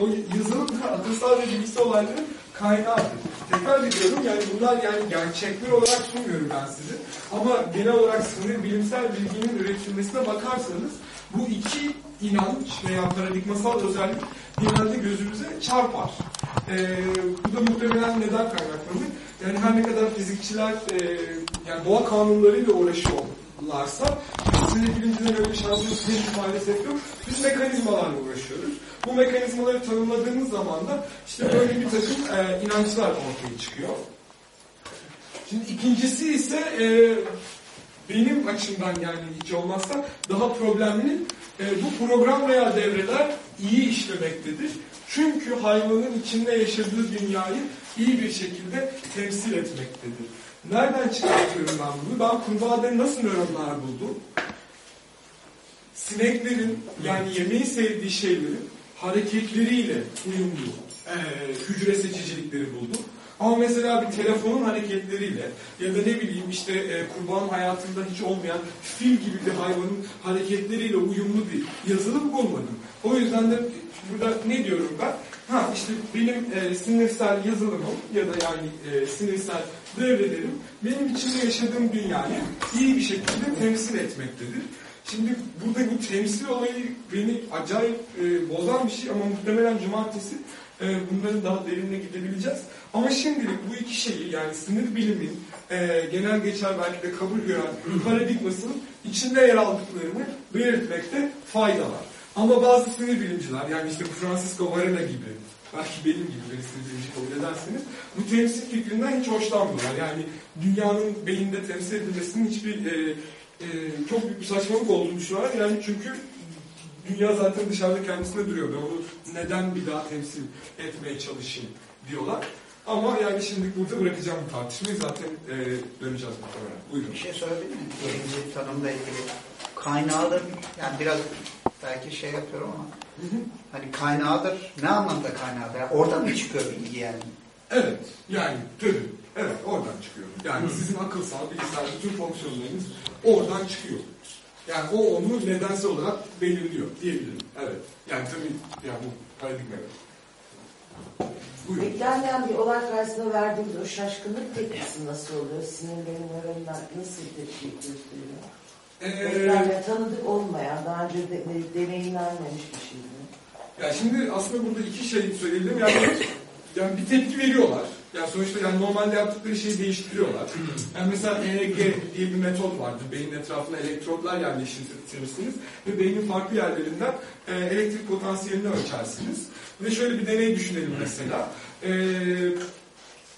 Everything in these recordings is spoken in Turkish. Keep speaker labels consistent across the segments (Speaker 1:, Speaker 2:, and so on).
Speaker 1: o yazılım akılsal ve bilgisayar olayların kaynağıdır. Tekrar ediyorum yani bunlar yani gerçekler olarak sunmuyorum ben size. Ama genel olarak sınır bilimsel bilginin üretilmesine bakarsanız bu iki inanç veya paradigmasal özellik genelde gözümüze çarpar. Ee, bu da muhtemelen neden kaynaklanır? Yani her ne kadar fizikçiler e, yani doğa kanunlarıyla uğraşıyorlarsa sinir bilimcilerin öyle bir şansımız henüz maalesef yok. Biz mekanizmalarla uğraşıyoruz. Bu mekanizmaları tanımladığımız zaman da işte böyle bir takım e, inançlar ortaya çıkıyor. Şimdi ikincisi ise e, benim açımdan yani hiç olmazsa daha problemli e, bu program veya devreler iyi işlemektedir. Çünkü hayvanın içinde yaşadığı dünyayı iyi bir şekilde temsil etmektedir. Nereden çıkartıyorum ben bunu? Ben kurbağada nasıl nöronlar buldum? Sineklerin yani yemeği sevdiği şeylerin hareketleriyle uyumlu e, hücre seçicilikleri buldum. Ama mesela bir telefonun hareketleriyle ya da ne bileyim işte e, kurbanın hayatında hiç olmayan fil gibi bir hayvanın hareketleriyle uyumlu bir yazılım bulmadım. O yüzden de burada ne diyorum ben? Ha işte benim e, sinirsel yazılımım ya da yani e, sinirsel devrelerim benim içinde yaşadığım dünyayı iyi bir şekilde temsil etmektedir. Şimdi burada bu temsil olayı beni acayip e, bozan bir şey ama muhtemelen cumartesi e, bunların daha derinine gidebileceğiz. Ama şimdilik bu iki şeyi yani sınır bilimin e, genel geçer belki de kabul gören paradigmasının içinde yer aldıklarını belirtmekte fayda var. Ama bazı sinir bilimciler yani işte Francisco Varela gibi belki benim gibi bir sinir bilimci kabul ederseniz bu temsil fikrinden hiç hoşlanmıyorlar. Yani dünyanın beyinde temsil edilmesinin hiçbir e, e, çok büyük bir saçmalık olduğunu düşünüyorlar. Yani çünkü dünya zaten dışarıda kendisine duruyor. Ben onu neden bir daha temsil etmeye çalışayım diyorlar. Ama yani şimdi burada bırakacağım bu tartışmayı. Zaten e, döneceğiz muhtemelen. Buyurun.
Speaker 2: Bir şey sorabilir miyim? Birinci tanımla ilgili. Kaynağıdır, yani biraz belki şey yapıyorum ama hani kaynağıdır, ne anlamda kaynağıdır? Yani oradan mı çıkıyor bilgi yani?
Speaker 1: Evet. Yani tabii. Evet oradan çıkıyor. Yani sizin akılsal, bilgisayar bütün fonksiyonlarınız oradan çıkıyor. Yani o onu nedensel olarak belirliyor diyebilirim. Evet. Yani tabii yani bu paradigma. Buyurun.
Speaker 3: Beklenmeyen bir olay karşısında verdiğimiz o şaşkınlık tepkisi nasıl oluyor? Sinirlerin nöronlar nasıl tepki gösteriyor?
Speaker 1: Ee,
Speaker 3: Beklenmeyen, tanıdık olmayan, daha önce de, de, deneyimlenmemiş bir şey mi?
Speaker 1: Ya şimdi aslında burada iki şey söyleyelim. Yani, yani bir tepki veriyorlar. Yani sonuçta yani normalde yaptıkları şeyi değiştiriyorlar. Yani mesela EEG diye bir metot vardır. Beynin etrafına elektrotlar yerleştirirsiniz ve beynin farklı yerlerinden e, elektrik potansiyelini ölçersiniz. Ve şöyle bir deney düşünelim mesela. E,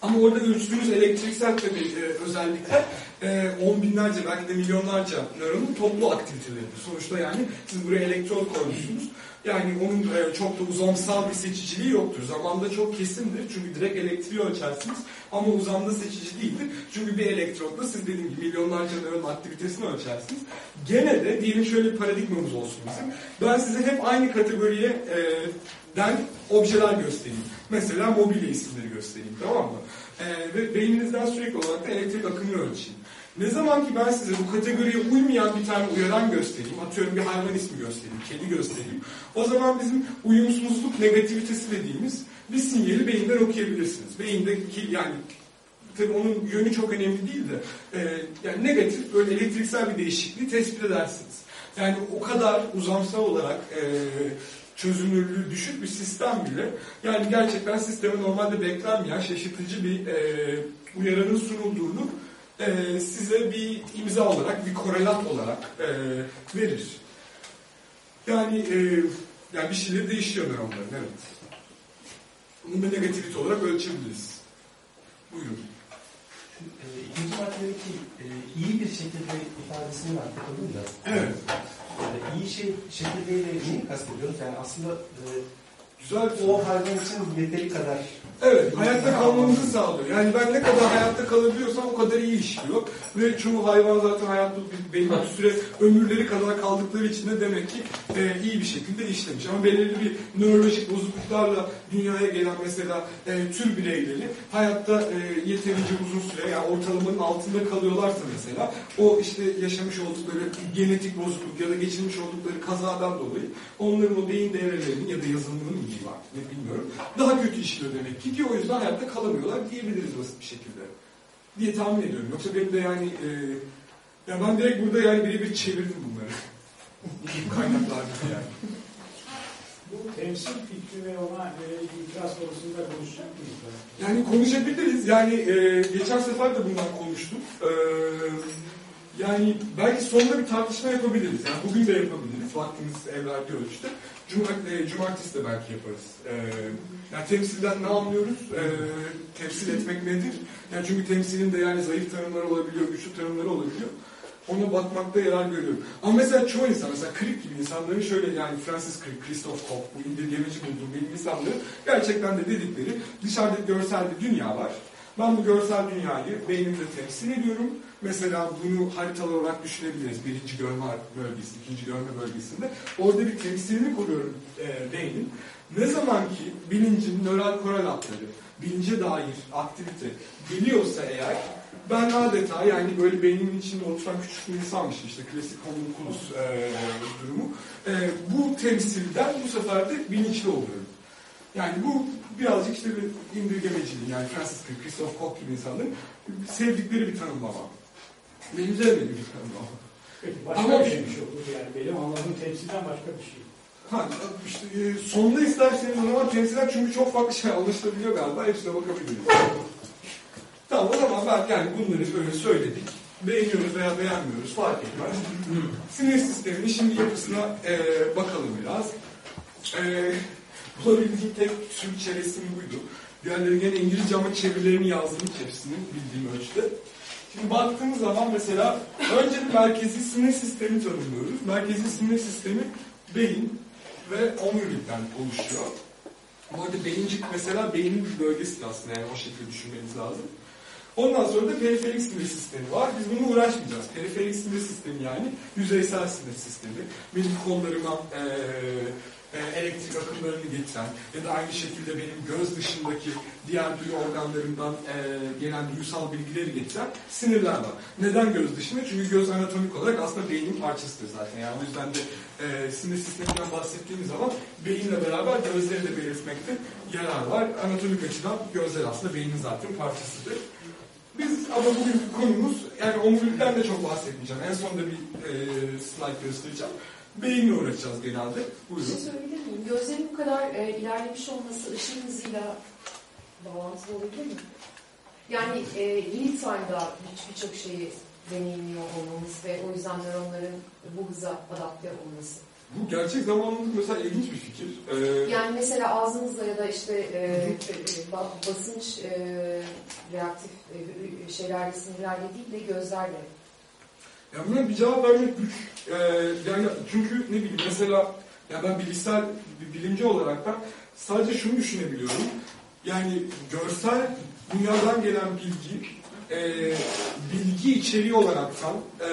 Speaker 1: ama orada ölçtüğünüz elektriksel tabii e, özellikler e, on binlerce belki de milyonlarca nöronun toplu aktiviteleridir. Sonuçta yani siz buraya elektrot koymuşsunuz. Yani onun e, çok da uzamsal bir seçiciliği yoktur. Zamanda çok kesindir. Çünkü direkt elektriği ölçersiniz. Ama uzamda seçici değildir. Çünkü bir elektrotla siz dediğim gibi milyonlarca nöron aktivitesini ölçersiniz. Gene de diyelim şöyle bir paradigmamız olsun bizim. Ben size hep aynı kategoriye e, den objeler göstereyim. Mesela mobilya isimleri göstereyim tamam mı? E, ve beyninizden sürekli olarak da elektrik akımını ölçeyim. Ne zaman ki ben size bu kategoriye uymayan bir tane uyaran göstereyim, atıyorum bir hayvan ismi göstereyim, kedi göstereyim, o zaman bizim uyumsuzluk negativitesi dediğimiz bir sinyali beyinden okuyabilirsiniz. Beyindeki yani tabii onun yönü çok önemli değil de e, yani negatif böyle elektriksel bir değişikliği tespit edersiniz. Yani o kadar uzamsal olarak e, çözünürlüğü düşük bir sistem bile yani gerçekten sisteme normalde beklenmeyen şaşırtıcı bir e, uyaranın sunulduğunu e, size bir imza olarak, bir korelat olarak e, verir. Yani e, yani bir şeyleri değişiyor nöronların, evet. Bunu da negativite olarak ölçebiliriz. Buyurun.
Speaker 4: E, İkinci maddedeki e, iyi bir şekilde ifadesini artık alınca
Speaker 1: Evet.
Speaker 4: e, iyi şey şekildeyle neyi kastediyoruz? Yani aslında e,
Speaker 1: Güzel
Speaker 4: o hayvan için yeteri kadar
Speaker 1: Evet, hayatta kalmamızı sağlıyor. Yani ben ne kadar hayatta kalabiliyorsam o kadar iyi işliyor. Ve çoğu hayvan zaten hayatta belli bir süre ömürleri kadar kaldıkları için de demek ki e, iyi bir şekilde işlemiş. Ama belirli bir nörolojik bozukluklarla dünyaya gelen mesela e, tür bireyleri hayatta e, yeterince uzun süre yani ortalamanın altında kalıyorlarsa mesela o işte yaşamış oldukları genetik bozukluk ya da geçirmiş oldukları kazadan dolayı onların o beyin devrelerinin ya da yazılımının mı diyeyim artık ne bilmiyorum daha kötü işliyor demek ki ki o yüzden hayatta kalamıyorlar diyebiliriz basit bir şekilde diye tahmin ediyorum. Yoksa benim de yani e, ya ben direkt burada yani birebir çevirdim bunları. Kaynaklar gibi yani.
Speaker 5: Bu temsil fikri ve ona yönelik itiraz konusunda konuşacak mıyız?
Speaker 1: Yani konuşabiliriz. Yani e, geçen sefer de bundan konuştuk. E, yani belki sonunda bir tartışma yapabiliriz. Yani bugün de yapabiliriz. Vaktimiz el verdiği ölçüde. Cumart e, cumartesi de belki yaparız. E, yani temsilden ne anlıyoruz? E, temsil etmek nedir? Yani çünkü temsilin de yani zayıf tanımları olabiliyor, güçlü tanımları olabiliyor. Ona bakmakta yarar görüyorum. Ama mesela çoğu insan, mesela Crick gibi insanların şöyle yani Francis Crick, Christoph Koch, bu indirgemeci bulduğum bilim insanları gerçekten de dedikleri dışarıda görsel bir dünya var. Ben bu görsel dünyayı beynimde temsil ediyorum. Mesela bunu haritalar olarak düşünebiliriz. Birinci görme bölgesi, ikinci görme bölgesinde. Orada bir temsilini kuruyorum e, beynin. Ne zaman ki bilincin nöral koral hatları, bilince dair aktivite geliyorsa eğer ben adeta yani böyle beynimin içinde oluşan küçük bir insanmış işte klasik homunculus e, durumu. E, bu temsilden bu sefer de bilinçli oluyorum. Yani bu birazcık işte bir indirgemeciliğin yani Francis Crick, Christoph Koch gibi insanların sevdikleri bir tanımlama. Benim sevmediğim bir tanımlama.
Speaker 5: Peki başka
Speaker 1: Ama-
Speaker 5: bir şeymiş olur yani. Benim anladığım temsilden başka bir şey.
Speaker 1: İşte, e, sonunda isterseniz o zaman temsilen çünkü çok farklı şey anlaşılabiliyor galiba. Hepsine bakabiliriz. tamam o zaman ben yani bunları böyle söyledik. Beğeniyoruz veya beğenmiyoruz fark etmez. Sinir sisteminin şimdi yapısına e, bakalım biraz. E, bulabildiğim tek Türkçe resim buydu. Diğerleri gene İngilizce ama çevirilerini yazdım hepsinin bildiğim ölçüde. Şimdi baktığımız zaman mesela önce merkezi sinir sistemi tanımlıyoruz. Merkezi sinir sistemi beyin ve omurilikten oluşuyor. Bu arada beyincik mesela beynin bir bölgesi aslında yani o şekilde düşünmeniz lazım. Ondan sonra da periferik sinir sistemi var. Biz bunu uğraşmayacağız. Periferik sinir sistemi yani yüzeysel sinir sistemi. Benim kollarıma eee, e, elektrik akımlarını getiren ya da aynı şekilde benim göz dışındaki diğer duyu organlarından eee, gelen duysal bilgileri getiren sinirler var. Neden göz dışında? Çünkü göz anatomik olarak aslında beynin parçasıdır zaten. Yani o yüzden de eee, sinir sisteminden bahsettiğimiz zaman beyinle beraber gözleri de belirtmekte yarar var. Anatomik açıdan gözler aslında beynin zaten parçasıdır. Biz ama bugünkü konumuz yani omurilikten de çok bahsetmeyeceğim. En sonunda bir e, slide göstereceğim. Beyinle uğraşacağız genelde.
Speaker 6: Bir
Speaker 1: Buyurun.
Speaker 6: şey söyleyebilir miyim? Gözlerin bu kadar e, ilerlemiş olması ışın hızıyla bağlantılı olabilir mi? Yani e, real time'da bir- birçok şeyi deneyimliyor olmamız ve o yüzden nöronların bu hıza adapte olması.
Speaker 1: Bu gerçek zamanlılık mesela ilginç bir fikir. Ee,
Speaker 6: Yani mesela ağzınızla ya da işte e, e, ba- basınç e, reaktif e, şeylerle sinirlerle değil de gözlerle.
Speaker 1: Ya buna bir cevap vermek güç. Ee, yani çünkü ne bileyim mesela ya ben bilişsel bir bilimci olarak ben sadece şunu düşünebiliyorum. Yani görsel dünyadan gelen bilgi e, bilgi içeriği olaraktan e,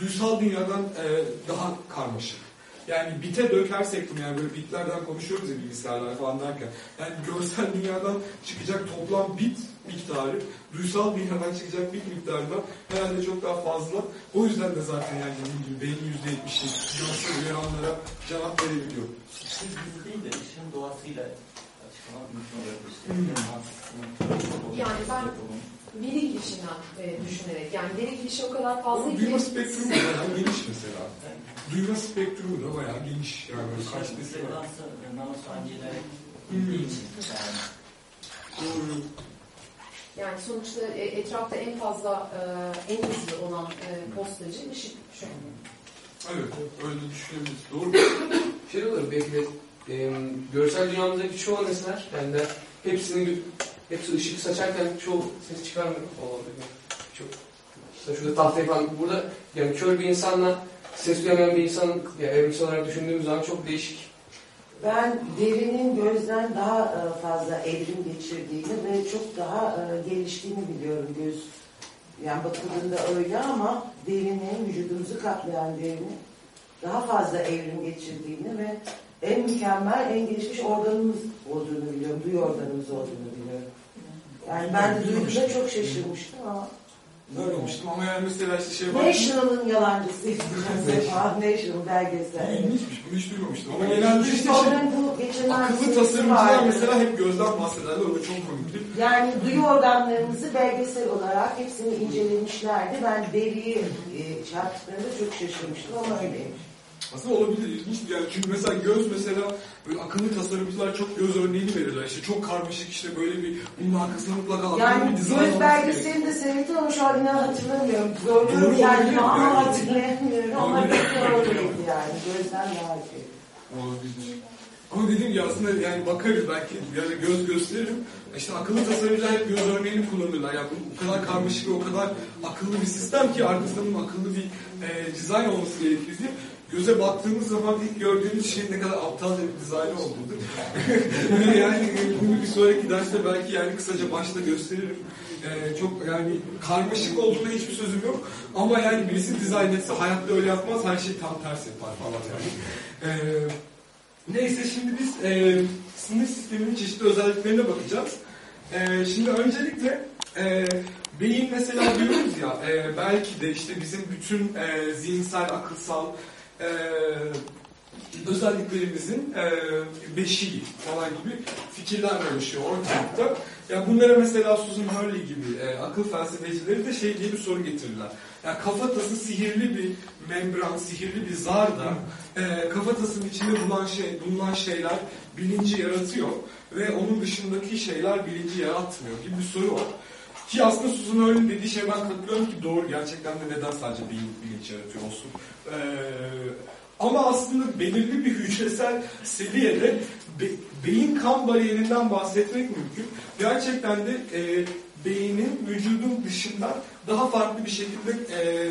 Speaker 1: duysal dünyadan e, daha karmaşık. Yani bite dökersek bunu yani böyle bitlerden konuşuyoruz ya bilgisayarlar falan derken. Yani görsel dünyadan çıkacak toplam bit miktarı, duysal dünyadan çıkacak bit miktarından herhalde çok daha fazla. O yüzden de zaten yani dediğim gibi beynin yüzde yetmişi görsel uyaranlara cevap verebiliyor.
Speaker 7: Siz değil de işin doğasıyla açıklamak mümkün olabilir.
Speaker 6: Yani ben veri girişinden e, düşünerek yani veri girişi o kadar fazla
Speaker 1: Ama
Speaker 6: ki
Speaker 1: duyma spektrumu da bayağı geniş mesela. Duyma spektrumu da bayağı geniş. Yani böyle kaç desi var. Hmm.
Speaker 7: yani
Speaker 1: Doğru.
Speaker 6: Yani sonuçta e, etrafta en fazla e, en hızlı olan e, postacı ışık şu an.
Speaker 1: Evet, öyle düşünebiliriz. Doğru?
Speaker 8: Şey olur belki de e, görsel dünyamızdaki çoğu nesneler yani de hepsinin hepsi ışık saçarken çoğu ses çıkarmıyor olabilir. Çok. İşte şurada tahtayı falan burada yani kör bir insanla ses duyamayan bir insanın ya evrimsel olarak düşündüğümüz zaman çok değişik.
Speaker 3: Ben derinin gözden daha e, fazla evrim geçirdiğini ve çok daha e, geliştiğini biliyorum göz. Yani bakıldığında öyle ama derinin, vücudumuzu kaplayan derinin daha fazla evrim geçirdiğini ve en mükemmel, en gelişmiş organımız olduğunu biliyorum. Duyu organımız olduğunu biliyorum. Yani ben de duyduğumda çok şaşırmıştım ama
Speaker 1: Böyle olmuştum ama yani mesela işte şey var.
Speaker 3: National'ın yalancısıydı. National belgesel.
Speaker 1: İlginçmiş, bunu hiç duymamıştım. Ama genelde işte şey, akıllı tasarımcılar mesela hep gözden bahsederler. O da çok komikti.
Speaker 3: Yani duyu organlarımızı belgesel olarak hepsini incelemişlerdi. Ben deriyi e, çarptıklarında çok şaşırmıştım ama öyleymiş.
Speaker 1: Aslında olabilir, ilginç. Yani çünkü mesela göz mesela böyle akıllı tasarımcılar çok göz örneğini verirler. İşte çok karmaşık işte böyle bir bunun arkasında mutlaka akıllı
Speaker 3: Yani
Speaker 1: bir dizayn
Speaker 3: göz belgeselini de seyrettim ama şu an inan hatırlamıyorum. Kendimi
Speaker 1: olabilir.
Speaker 3: ama
Speaker 1: Evet.
Speaker 3: hatırlayamıyorum. Ama çok yani. Gözden daha iyi.
Speaker 1: Olabilir. Ama dediğim gibi aslında yani bakarız belki yani göz gösteririm. İşte akıllı tasarımcılar hep göz örneğini kullanırlar. Yani bu o kadar karmaşık ve o kadar akıllı bir sistem ki arkasında bunun akıllı bir e, dizayn olması gerekir diye. Göze baktığımız zaman ilk gördüğümüz şeyin ne kadar aptal bir dizayn olduğudur. yani e, bunu bir sonraki derste belki yani kısaca başta gösteririm. E, çok yani karmaşık olduğuna hiçbir sözüm yok. Ama yani birisi dizayn etse hayatta öyle yapmaz. Her şey tam ters yapar falan yani. E, Neyse şimdi biz e, sinir sisteminin çeşitli özelliklerine bakacağız. E, şimdi öncelikle e, beyin mesela diyoruz ya e, belki de işte bizim bütün e, zihinsel, akılsal e, özelliklerimizin e, beşiği falan gibi fikirler oluşuyor ortalıkta. Ya bunlara mesela Susan Hurley gibi e, akıl felsefecileri de şey diye bir soru getirirler. Ya kafatası sihirli bir membran, sihirli bir zar da e, kafatasının içinde bulunan şey, bulunan şeyler bilinci yaratıyor ve onun dışındaki şeyler bilinci yaratmıyor gibi bir soru var. Ki aslında Susan Hurley'nin dediği şey ben katılıyorum ki doğru gerçekten de neden sadece beyin bilinç yaratıyor olsun. Ee, ama aslında belirli bir hücresel seviyede be- beyin kan bariyerinden bahsetmek mümkün. Gerçekten de e, beynin vücudun dışından daha farklı bir şekilde e,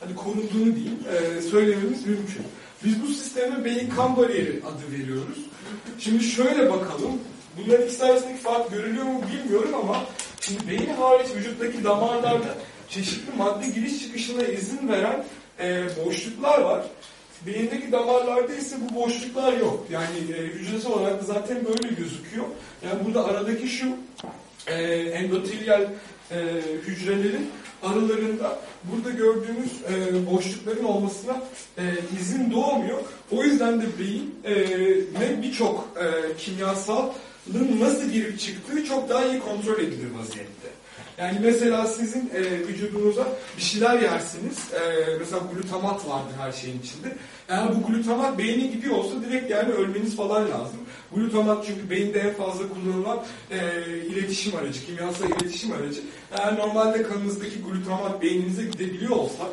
Speaker 1: hani korunduğunu diyeyim e, söylememiz mümkün. Biz bu sisteme beyin kan bariyeri adı veriyoruz. Şimdi şöyle bakalım. Bunların ikisi arasındaki fark görülüyor mu bilmiyorum ama beyin hariç vücuttaki damarlarda çeşitli madde giriş çıkışına izin veren e, boşluklar var. Beyindeki damarlarda ise bu boşluklar yok. Yani e, hücresel olarak zaten böyle gözüküyor. Yani burada aradaki şu e, endotelyal e, hücrelerin aralarında burada gördüğümüz e, boşlukların olmasına e, izin doğmuyor. O yüzden de beyin e, ne birçok e, kimyasalın nasıl girip çıktığı çok daha iyi kontrol edilir vaziyette. Yani mesela sizin e, vücudunuza bir şeyler yersiniz. E, mesela glutamat vardır her şeyin içinde. Eğer bu glutamat beyne gidiyor olsa direkt yani ölmeniz falan lazım. Glutamat çünkü beyinde en fazla kullanılan e, iletişim aracı, kimyasal iletişim aracı. Eğer normalde kanınızdaki glutamat beyninize gidebiliyor olsa,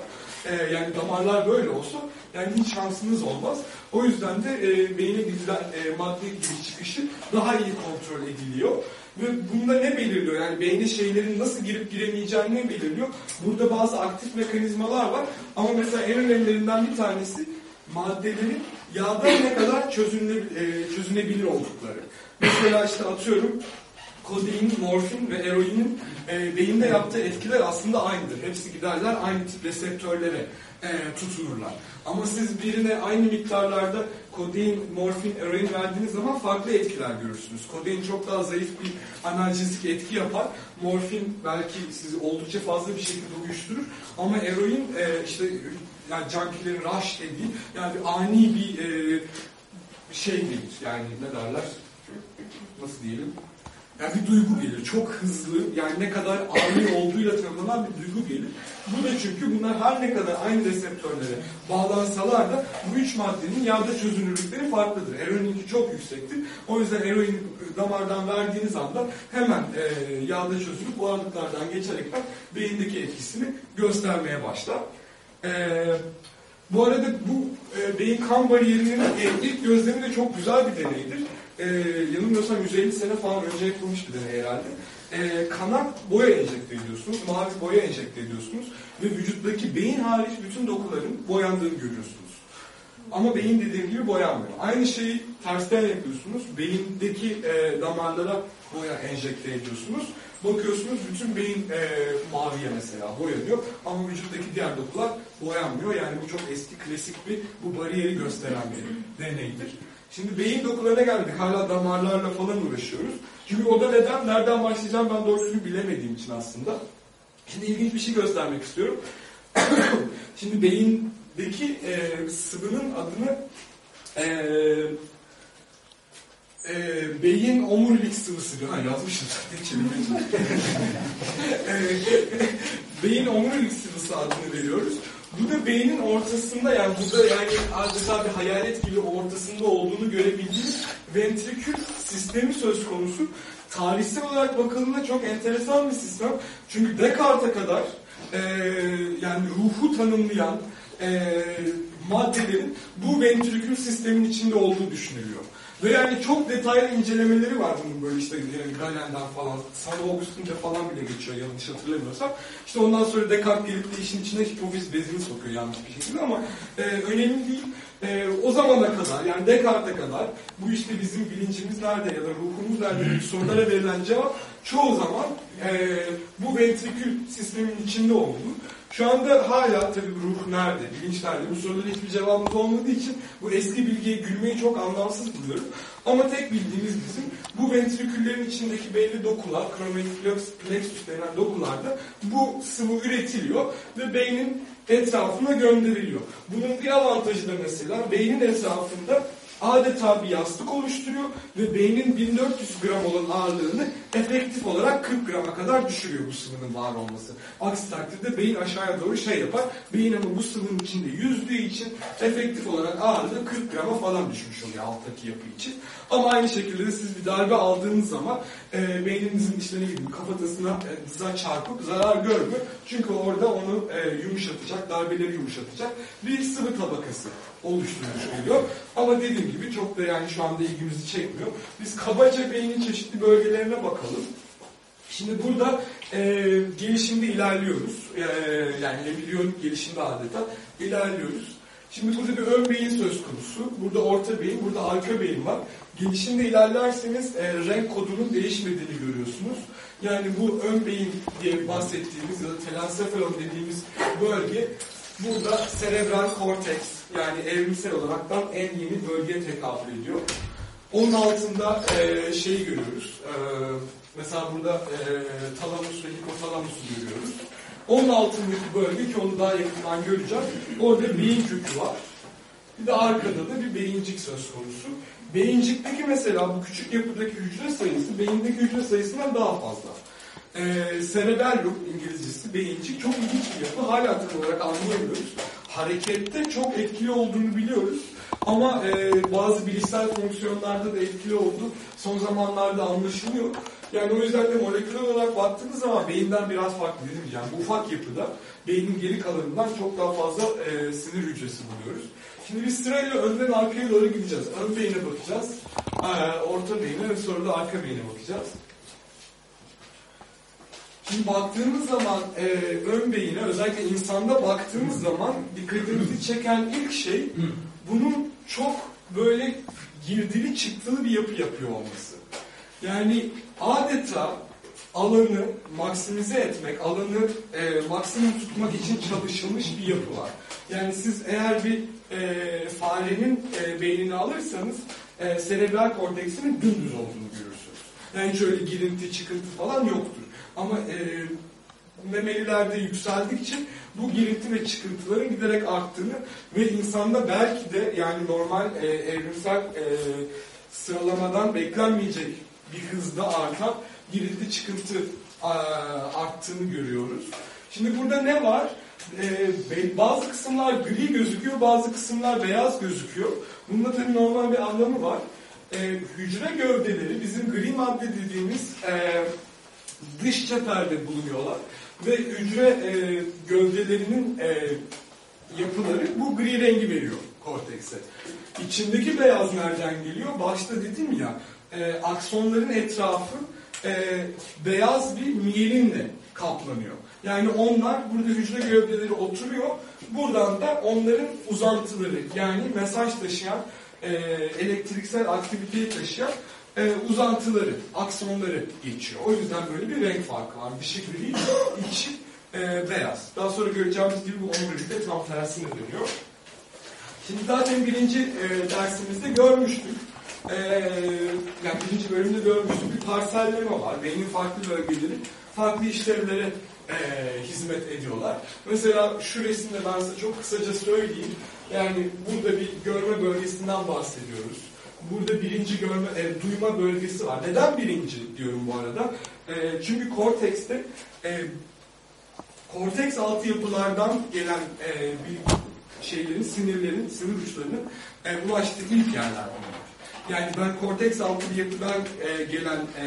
Speaker 1: e, yani damarlar böyle olsa yani hiç şansınız olmaz. O yüzden de e, beyne gidilen e, madde giriş çıkışı daha iyi kontrol ediliyor. Ve bunda ne belirliyor? Yani beyne şeylerin nasıl girip giremeyeceğini ne belirliyor? Burada bazı aktif mekanizmalar var. Ama mesela en önemlilerinden bir tanesi maddelerin yağda ne kadar çözüne, e, çözünebilir oldukları. Mesela işte atıyorum kodein, morfin ve eroinin e, beyinde yaptığı etkiler aslında aynıdır. Hepsi giderler aynı tip reseptörlere e, tutunurlar. Ama siz birine aynı miktarlarda kodein, morfin, eroin verdiğiniz zaman farklı etkiler görürsünüz. Kodein çok daha zayıf bir analjezik etki yapar. Morfin belki sizi oldukça fazla bir şekilde uyuşturur. Ama eroin e, işte yani junkilerin rush dediği yani ani bir e, şey değil. Yani ne derler? Nasıl diyelim? Yani bir duygu gelir. Çok hızlı, yani ne kadar ani olduğuyla tanımlanan bir duygu gelir. Bu da çünkü bunlar her ne kadar aynı reseptörlere bağlansalar da bu üç maddenin yağda çözünürlükleri farklıdır. Eroininki çok yüksektir. O yüzden eroin damardan verdiğiniz anda hemen e, yağda çözülüp bu aralıklardan geçerekten beyindeki etkisini göstermeye başlar. E, bu arada bu e, beyin kan bariyerinin e, ilk gözlemi de çok güzel bir deneydir. E, yanılmıyorsam 150 sene falan önce yapılmış bir deney herhalde. E, kana boya enjekte ediyorsunuz, mavi boya enjekte ediyorsunuz ve vücuttaki beyin hariç bütün dokuların boyandığını görüyorsunuz. Ama beyin dediğim gibi boyanmıyor. Aynı şeyi tersten yapıyorsunuz. Beyindeki e, damarlara boya enjekte ediyorsunuz. Bakıyorsunuz bütün beyin e, maviye mesela boyanıyor ama vücuttaki diğer dokular boyanmıyor. Yani bu çok eski klasik bir bu bariyeri gösteren bir deneydir. Şimdi beyin dokularına geldik. Hala damarlarla falan uğraşıyoruz. Çünkü o da neden, nereden başlayacağım ben doğru düzgün bilemediğim için aslında. Şimdi ilginç bir şey göstermek istiyorum. Şimdi beyindeki e, sıvının adını e, e, beyin omurilik sıvısı diyor. Ha yazmışım zaten çevirmeye E, beyin omurilik sıvısı adını veriyoruz. Bu da beynin ortasında yani burada yani adeta bir hayalet gibi ortasında olduğunu görebildiğimiz ventrikül sistemi söz konusu. Tarihsel olarak bakıldığında çok enteresan bir sistem. Çünkü Descartes'e kadar e, yani ruhu tanımlayan e, maddelerin bu ventrikül sistemin içinde olduğu düşünülüyor. Ve yani çok detaylı incelemeleri var bunun böyle işte yani Galen'den falan, San Augustin'de falan bile geçiyor yanlış hatırlamıyorsam. İşte ondan sonra Descartes gelip de işin içine hipofiz bezini sokuyor yanlış bir şekilde ama e, önemli değil. E, o zamana kadar yani Descartes'e kadar bu işte bizim bilincimiz nerede ya da ruhumuz nerede sorulara verilen cevap çoğu zaman e, bu ventrikül sistemin içinde olduğu. Şu anda hala tabii ruh nerede, bilinç nerede bu sorulara hiçbir cevabımız olmadığı için bu eski bilgiye gülmeyi çok anlamsız buluyorum. Ama tek bildiğimiz bizim bu ventriküllerin içindeki belli dokular, chromatic plexus denen dokularda bu sıvı üretiliyor ve beynin etrafına gönderiliyor. Bunun bir avantajı da mesela beynin etrafında adeta bir yastık oluşturuyor ve beynin 1400 gram olan ağırlığını efektif olarak 40 grama kadar düşürüyor bu sıvının var olması. Aksi takdirde beyin aşağıya doğru şey yapar. Beyin ama bu sıvının içinde yüzdüğü için efektif olarak ağırlığı 40 grama falan düşmüş oluyor alttaki yapı için. Ama aynı şekilde de siz bir darbe aldığınız zaman e, beyninizin işte ne bileyim kafatasına e, diza çarpıp zarar görmüyor. Çünkü orada onu e, yumuşatacak, darbeleri yumuşatacak bir sıvı tabakası oluşturmuş oluyor. Ama dediğim gibi çok da yani şu anda ilgimizi çekmiyor. Biz kabaca beynin çeşitli bölgelerine bakalım. Şimdi burada e, gelişimde ilerliyoruz. E, yani embriyonik gelişimde adeta ilerliyoruz. Şimdi burada bir ön beyin söz konusu. Burada orta beyin, burada arka beyin var. Gelişimde ilerlerseniz e, renk kodunun değişmediğini görüyorsunuz. Yani bu ön beyin diye bahsettiğimiz ya da telenseferon dediğimiz bölge burada serebral korteks yani evrimsel olaraktan en yeni bölgeye tekabül ediyor. Onun altında e, şeyi görüyoruz. E, mesela burada e, talamus ve hipotalamusu görüyoruz. Onun altındaki bölge ki onu daha yakından göreceğiz. Orada beyin kökü var. Bir de arkada da bir beyincik söz konusu. Beyincikteki mesela bu küçük yapıdaki hücre sayısı beyindeki hücre sayısından daha fazla. Ee, cerebellum İngilizcesi beyincik çok ilginç bir yapı. Hala tam olarak anlayamıyoruz. Harekette çok etkili olduğunu biliyoruz. Ama e, bazı bilişsel fonksiyonlarda da etkili olduğu son zamanlarda anlaşılıyor. Yani o yüzden de moleküler olarak baktığınız zaman beyinden biraz farklı değil mi? Yani bu ufak yapıda beynin geri kalanından çok daha fazla e, sinir hücresi buluyoruz. Şimdi biz sırayla önden arkaya doğru gideceğiz. Ön beyine bakacağız, e, orta beyine ve sonra da arka beyine bakacağız. Şimdi baktığımız zaman e, ön beyine özellikle insanda baktığımız zaman dikkatimizi çeken ilk şey bunun çok böyle girdili çıktılı bir yapı yapıyor olması. Yani adeta alanı maksimize etmek, alanı e, maksimum tutmak için çalışılmış bir yapı var. Yani siz eğer bir e, farenin e, beynini alırsanız e, serebral korteksinin dümdüz olduğunu görürsünüz. Yani şöyle girinti, çıkıntı falan yoktur. Ama e, memelilerde yükseldikçe bu girinti ve çıkıntıların giderek arttığını ve insanda belki de yani normal e, evrimsel e, sıralamadan beklenmeyecek bir hızda artan girinti çıkıntı a, arttığını görüyoruz. Şimdi burada ne var? Ee, bazı kısımlar gri gözüküyor, bazı kısımlar beyaz gözüküyor. Bunda tabii normal bir anlamı var. Ee, hücre gövdeleri bizim gri madde dediğimiz e, dış cepherde bulunuyorlar. Ve hücre e, gövdelerinin e, yapıları bu gri rengi veriyor kortekse. İçindeki beyaz nereden geliyor? Başta dedim ya, e, aksonların etrafı e, beyaz bir miyelinle kaplanıyor. Yani onlar burada hücre gövdeleri oturuyor. Buradan da onların uzantıları yani mesaj taşıyan, e, elektriksel aktiviteyi taşıyan e, uzantıları, aksonları geçiyor. O yüzden böyle bir renk farkı var. Dışı gri, içi e, beyaz. Daha sonra göreceğimiz gibi bu omurilikte tam tersine dönüyor. Şimdi zaten birinci e, dersimizde görmüştük. E, yani birinci bölümde görmüştük. Bir parselleme var. Beynin farklı bölgeleri farklı işlevlere e, hizmet ediyorlar. Mesela şu resimde ben size çok kısaca söyleyeyim. Yani burada bir görme bölgesinden bahsediyoruz. Burada birinci görme, e, duyma bölgesi var. Neden birinci diyorum bu arada? E, çünkü kortekste e, korteks altı yapılardan gelen e, bir şeylerin, sinirlerin, sinir uçlarının e, ulaştığı ilk yerler bunlar. Yani ben korteks altı bir yapıdan e, gelen e,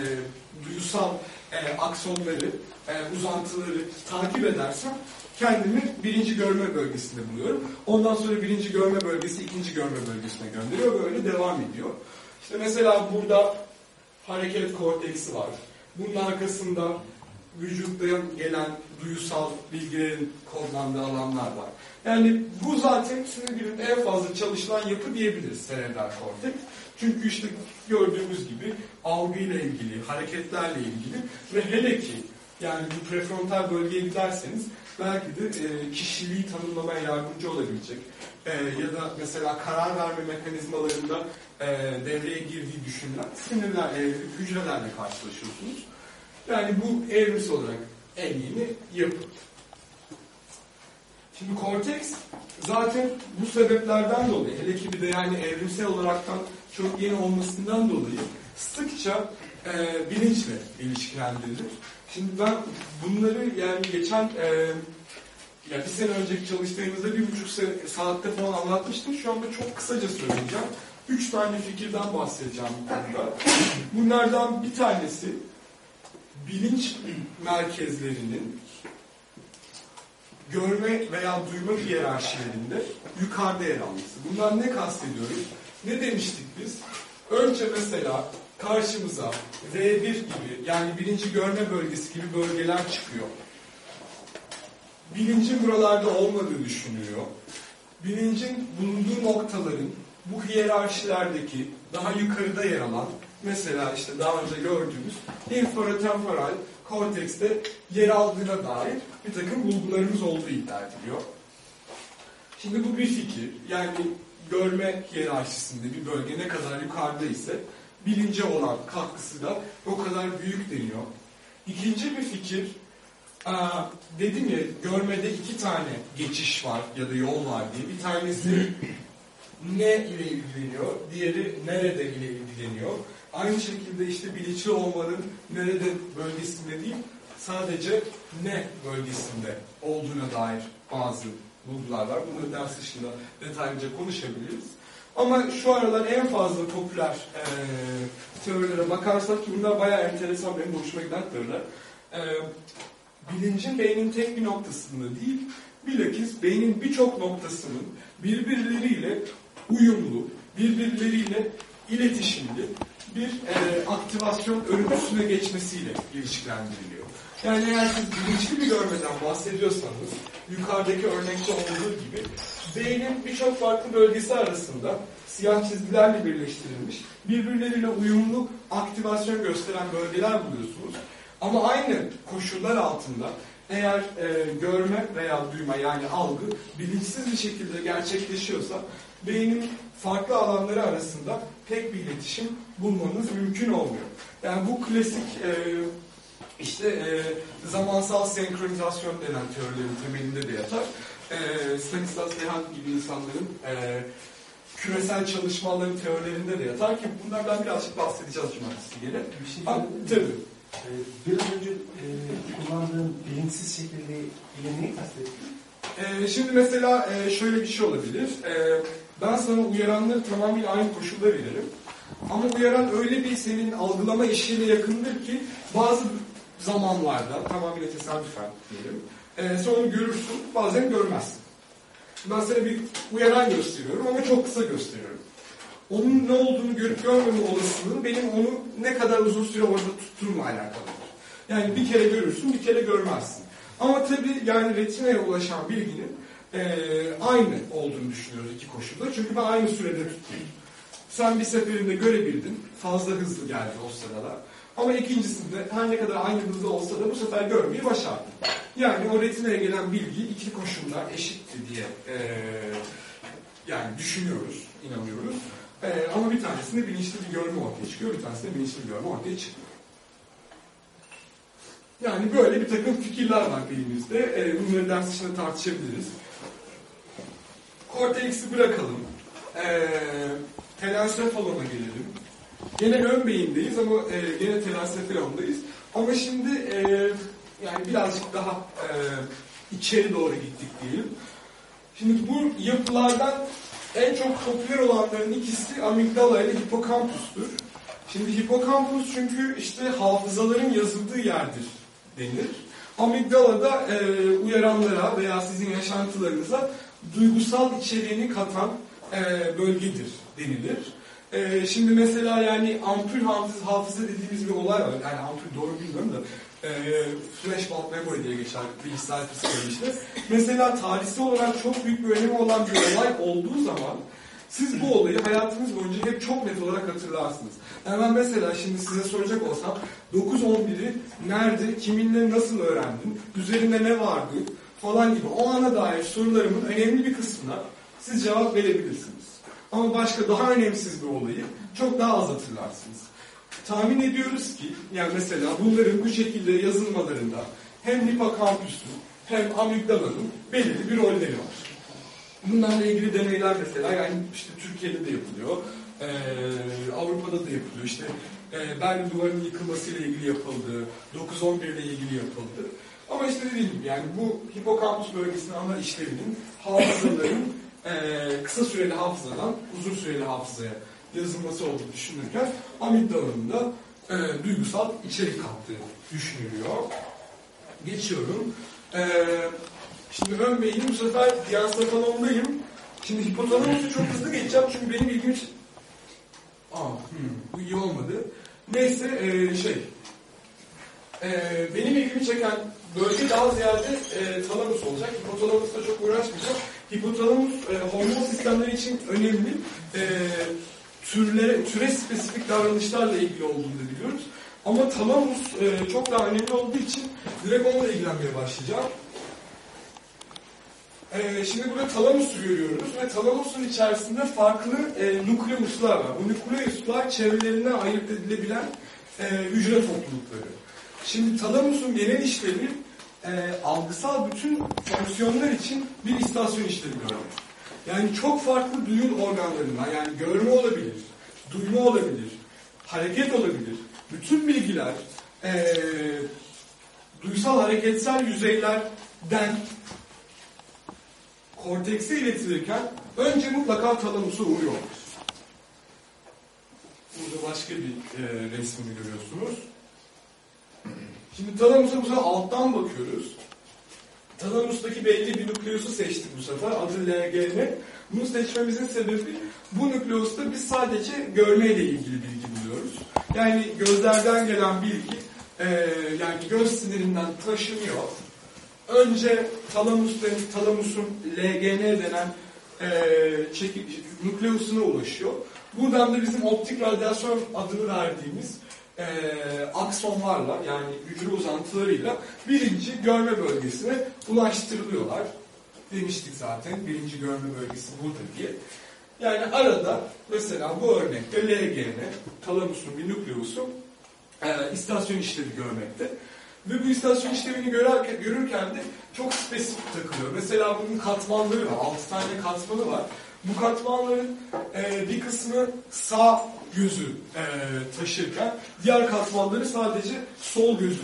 Speaker 1: duyusal e, aksonları, e, uzantıları takip edersem kendimi birinci görme bölgesinde buluyorum. Ondan sonra birinci görme bölgesi ikinci görme bölgesine gönderiyor. Böyle devam ediyor. İşte mesela burada hareket korteksi var. Bunun arkasında vücuttan gelen duyusal bilgilerin kodlandığı alanlar var. Yani bu zaten sinir biliminde en fazla çalışılan yapı diyebiliriz serebral korteks. Çünkü işte gördüğümüz gibi algıyla ilgili, hareketlerle ilgili ve hele ki yani bu prefrontal bölgeye giderseniz belki de e, kişiliği tanımlamaya yardımcı olabilecek e, ya da mesela karar verme mekanizmalarında e, devreye girdiği düşünülen sinirler, e, hücrelerle karşılaşıyorsunuz. Yani bu evrimsel olarak en yeni yapı. Şimdi korteks zaten bu sebeplerden dolayı, hele ki bir de yani evrimsel olaraktan çok yeni olmasından dolayı sıkça e, bilinçle ilişkilendirilir. Şimdi ben bunları yani geçen e, ya bir sene önceki çalıştığımızda bir buçuk se- saatte falan anlatmıştım. Şu anda çok kısaca söyleyeceğim. Üç tane fikirden bahsedeceğim bu konuda. Bunlardan bir tanesi bilinç merkezlerinin görme veya duyma hiyerarşilerinde yukarıda yer alması. Bundan ne kastediyoruz? Ne demiştik biz? Önce mesela karşımıza V1 gibi yani birinci görme bölgesi gibi bölgeler çıkıyor. Bilincin buralarda olmadığı düşünülüyor. Bilincin bulunduğu noktaların bu hiyerarşilerdeki daha yukarıda yer alan mesela işte daha önce gördüğümüz infratemporal kortekste yer aldığına dair bir takım bulgularımız olduğu iddia ediliyor. Şimdi bu bir fikir. Yani görme hiyerarşisinde bir bölge ne kadar yukarıda ise bilince olan katkısı da o kadar büyük deniyor. İkinci bir fikir, dedim ya görmede iki tane geçiş var ya da yol var diye. Bir tanesi ne ile ilgileniyor, diğeri nerede ile ilgileniyor. Aynı şekilde işte bilinçli olmanın nerede bölgesinde değil, sadece ne bölgesinde olduğuna dair bazı bulgular var. Bunları ders dışında detaylıca konuşabiliriz. Ama şu aralar en fazla popüler e, teorilere bakarsak ki bunlar bayağı enteresan, benim hoşuma giden teoriler. E, bilincin beynin tek bir noktasında değil, bilakis beynin birçok noktasının birbirleriyle uyumlu, birbirleriyle iletişimli bir e, aktivasyon örüntüsüne geçmesiyle ilişkilendiriliyor. Yani eğer siz bilinçli bir görmeden bahsediyorsanız, yukarıdaki örnekte olduğu gibi, beynin birçok farklı bölgesi arasında siyah çizgilerle birleştirilmiş, birbirleriyle uyumlu aktivasyon gösteren bölgeler buluyorsunuz. Ama aynı koşullar altında eğer e, görme veya duyma yani algı bilinçsiz bir şekilde gerçekleşiyorsa beynin farklı alanları arasında tek bir iletişim bulmanız mümkün olmuyor. Yani bu klasik e, işte e, zamansal senkronizasyon denen teorilerin temelinde de yatar. E, Stanislas Dehaene gibi insanların e, küresel çalışmaların teorilerinde de yatar ki bunlardan birazcık bahsedeceğiz cumartesi gene.
Speaker 4: Bir şey
Speaker 1: Ha, tabii.
Speaker 4: Ee, Biraz önce e, kullandığın bilinçsiz şekilde ile neyi kastettin?
Speaker 1: Ee, şimdi mesela e, şöyle bir şey olabilir. Ee, ben sana uyaranları tamamıyla aynı koşulda veririm. Ama uyaran öyle bir senin algılama eşiğine yakındır ki bazı zamanlarda tamamıyla tesadüfen diyelim. E, sonra görürsün, bazen görmezsin. Ben sana bir uyaran gösteriyorum ama çok kısa gösteriyorum. Onun ne olduğunu görüp görmeme olasılığın benim onu ne kadar uzun süre orada tuttuğumla alakalıdır. Yani bir kere görürsün, bir kere görmezsin. Ama tabii yani retinaya ulaşan bilginin eee, aynı olduğunu düşünüyoruz iki koşulda. Çünkü ben aynı sürede tutuyorum. Sen bir seferinde görebildin. Fazla hızlı geldi o sırada. Ama ikincisinde her ne kadar aynı hızda olsa da bu sefer görmeyi başardın. Yani o retinaya gelen bilgi iki koşulda eşitti diye eee, yani düşünüyoruz, inanıyoruz. Eee, ama bir tanesinde bilinçli bir görme ortaya çıkıyor, bir tanesinde bilinçli bir görme ortaya çıkmıyor. Yani böyle bir takım fikirler var elimizde. Eee, bunları ders içinde tartışabiliriz. Korteks'i bırakalım. Eee telensefalona gelelim. Gene ön beyindeyiz ama e, gene telensefalondayız. Ama şimdi e, yani birazcık daha e, içeri doğru gittik diyelim. Şimdi bu yapılardan en çok popüler olanların ikisi amigdala ile hipokampustur. Şimdi hipokampus çünkü işte hafızaların yazıldığı yerdir denir. Amigdala da e, uyaranlara veya sizin yaşantılarınıza duygusal içeriğini katan e, bölgedir denilir. E, şimdi mesela yani ampul hafıza, hafıza dediğimiz bir olay var. Yani ampul doğru bilmiyorum da e, flashbulb memory diye geçer bilgisayar psikolojide. Mesela tarihsel olarak çok büyük bir önemi olan bir olay olduğu zaman siz bu olayı hayatınız boyunca hep çok net olarak hatırlarsınız. Yani mesela şimdi size soracak olsam 9-11'i nerede, kiminle nasıl öğrendin, üzerinde ne vardı falan gibi o ana dair sorularımın önemli bir kısmına siz cevap verebilirsiniz. Ama başka daha önemsiz bir olayı çok daha az hatırlarsınız. Tahmin ediyoruz ki yani mesela bunların bu şekilde yazılmalarında hem hipokampüsün hem amigdalanın belirli bir rolleri var. Bunlarla ilgili deneyler mesela yani işte Türkiye'de de yapılıyor, ee, Avrupa'da da yapılıyor. İşte e, Berlin Duvarı'nın yıkılmasıyla ilgili yapıldı, 9-11 ile ilgili yapıldı. Ama işte dediğim gibi yani bu hipokampüs bölgesinin ana işlevinin hafızaların e, kısa süreli hafızadan uzun süreli hafızaya yazılması olduğunu düşünürken amigdalanın da e, duygusal içerik kattığı düşünülüyor. Geçiyorum. E, şimdi ön beynim bu sefer diyansetalondayım. Şimdi hipotalamusu çok hızlı geçeceğim çünkü benim ilgimi... Aa, hmm, bu iyi olmadı. Neyse e, şey... E, benim ilgimi çeken bölge daha ziyade e, talamus olacak. Hipotalamusla çok uğraşmayacağım. Hipotalamus e, hormon sistemleri için önemli. E, türlere, türe spesifik davranışlarla ilgili olduğunu da biliyoruz. Ama talamus e, çok daha önemli olduğu için direkt onunla ilgilenmeye başlayacağım. E, şimdi burada talamusu görüyoruz ve talamusun içerisinde farklı e, nukleuslar var. Bu nukleuslar çevrelerinden ayırt edilebilen e, hücre toplulukları. Şimdi talamusun genel işlevi e, algısal bütün fonksiyonlar için bir istasyon işlevi görmek. Yani çok farklı duyun organlarından yani görme olabilir, duyma olabilir, hareket olabilir. Bütün bilgiler e, duysal hareketsel yüzeylerden kortekse iletilirken önce mutlaka talamusa uğruyorlar. Burada başka bir e, resmini görüyorsunuz. Şimdi talamusa bu sefer alttan bakıyoruz. Talamustaki belli bir nükleusu seçtik bu sefer. Adı LGN. Bunu seçmemizin sebebi bu nükleusta biz sadece görmeyle ilgili bilgi buluyoruz. Yani gözlerden gelen bilgi e, yani göz sinirinden taşınıyor. Önce talamustan, talamusun LGN denen e, çeki, nükleusuna ulaşıyor. Buradan da bizim optik radyasyon adını verdiğimiz e, aksonlarla yani hücre uzantılarıyla birinci görme bölgesine ulaştırılıyorlar. Demiştik zaten birinci görme bölgesi burada diye. Yani arada mesela bu örnekte LGN, talamusun bir nükleusu e, istasyon işlevi görmekte. Ve bu istasyon işlevini görürken, görürken de çok spesifik takılıyor. Mesela bunun katmanları var. 6 tane katmanı var. Bu katmanların e, bir kısmı sağ gözü e, taşırken diğer katmanları sadece sol gözü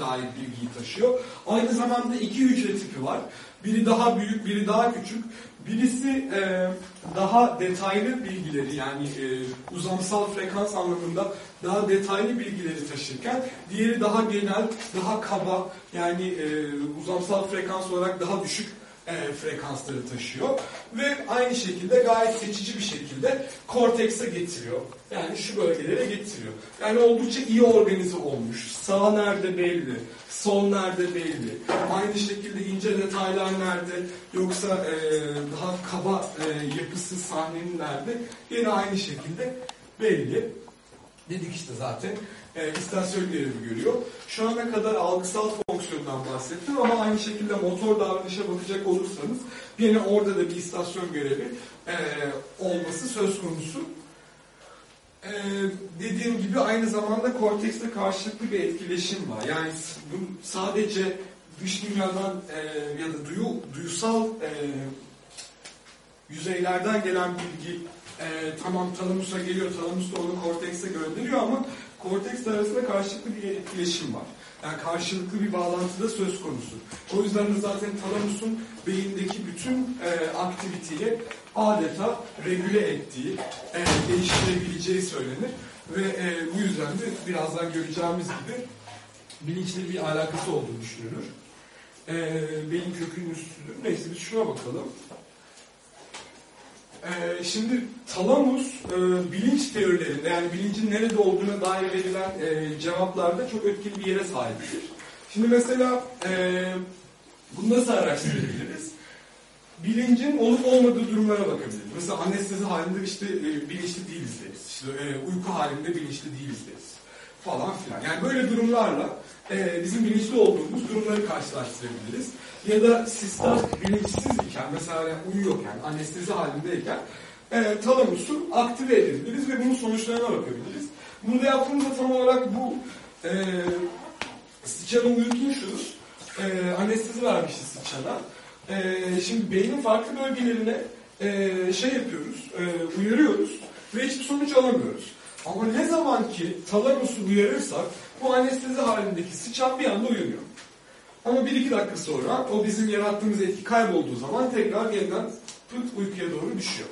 Speaker 1: dair bilgiyi taşıyor. Aynı zamanda iki hücre tipi var. Biri daha büyük, biri daha küçük. Birisi e, daha detaylı bilgileri yani e, uzamsal frekans anlamında daha detaylı bilgileri taşırken diğeri daha genel, daha kaba yani e, uzamsal frekans olarak daha düşük e, frekansları taşıyor. Ve aynı şekilde gayet seçici bir şekilde kortekse getiriyor. Yani şu bölgelere getiriyor. Yani oldukça iyi organize olmuş. Sağ nerede belli, sol nerede belli. Aynı şekilde ince detaylar nerede, yoksa e, daha kaba e, yapısı sahnenin nerede yine aynı şekilde belli. Dedik işte zaten e, istasyon görevi görüyor. Şu ana kadar algısal fonksiyondan bahsettim ama aynı şekilde motor davranışa bakacak olursanız yine orada da bir istasyon görevi e, olması söz konusu. E, dediğim gibi aynı zamanda korteksle karşılıklı bir etkileşim var. Yani bu sadece dış dünyadan e, ya da duyu, duyusal e, yüzeylerden gelen bilgi e, tamam talamusa geliyor, talamus da onu kortekse gönderiyor ama korteks arasında karşılıklı bir etkileşim var. Yani karşılıklı bir bağlantı da söz konusu. O yüzden de zaten talamusun beyindeki bütün e, aktiviteyi adeta regüle ettiği, e, değiştirebileceği söylenir. Ve e, bu yüzden de birazdan göreceğimiz gibi bilinçli bir alakası olduğunu düşünülür. E, beyin kökünün üstüdür. Neyse biz şuna bakalım. Ee, şimdi talamus e, bilinç teorilerinde yani bilincin nerede olduğuna dair verilen e, cevaplarda çok etkili bir yere sahiptir. Şimdi mesela e, bunu nasıl araştırabiliriz? Bilincin olup olmadığı durumlara bakabiliriz. Mesela anestezi halinde işte e, bilinçli değiliz deriz. İşte e, uyku halinde bilinçli değiliz deriz. Falan filan. Yani böyle durumlarla e, bizim bilinçli olduğumuz durumları karşılaştırabiliriz. Ya da sistem bilinçsiz iken, mesela uyuyorken, anestezi halindeyken e, talamusu aktive edebiliriz ve bunun sonuçlarına bakabiliriz. Bunu da yaptığımızda tam olarak bu e, sıçanın uyurken şudur. E, anestezi vermişiz sıçana. E, şimdi beynin farklı bölgelerine e, şey yapıyoruz, e, uyarıyoruz ve hiçbir sonuç alamıyoruz. Ama ne zaman ki talamusu uyarırsak bu anestezi halindeki sıçan bir anda uyanıyor. Ama bir iki dakika sonra o bizim yarattığımız etki kaybolduğu zaman tekrar yeniden pıt uykuya doğru düşüyor.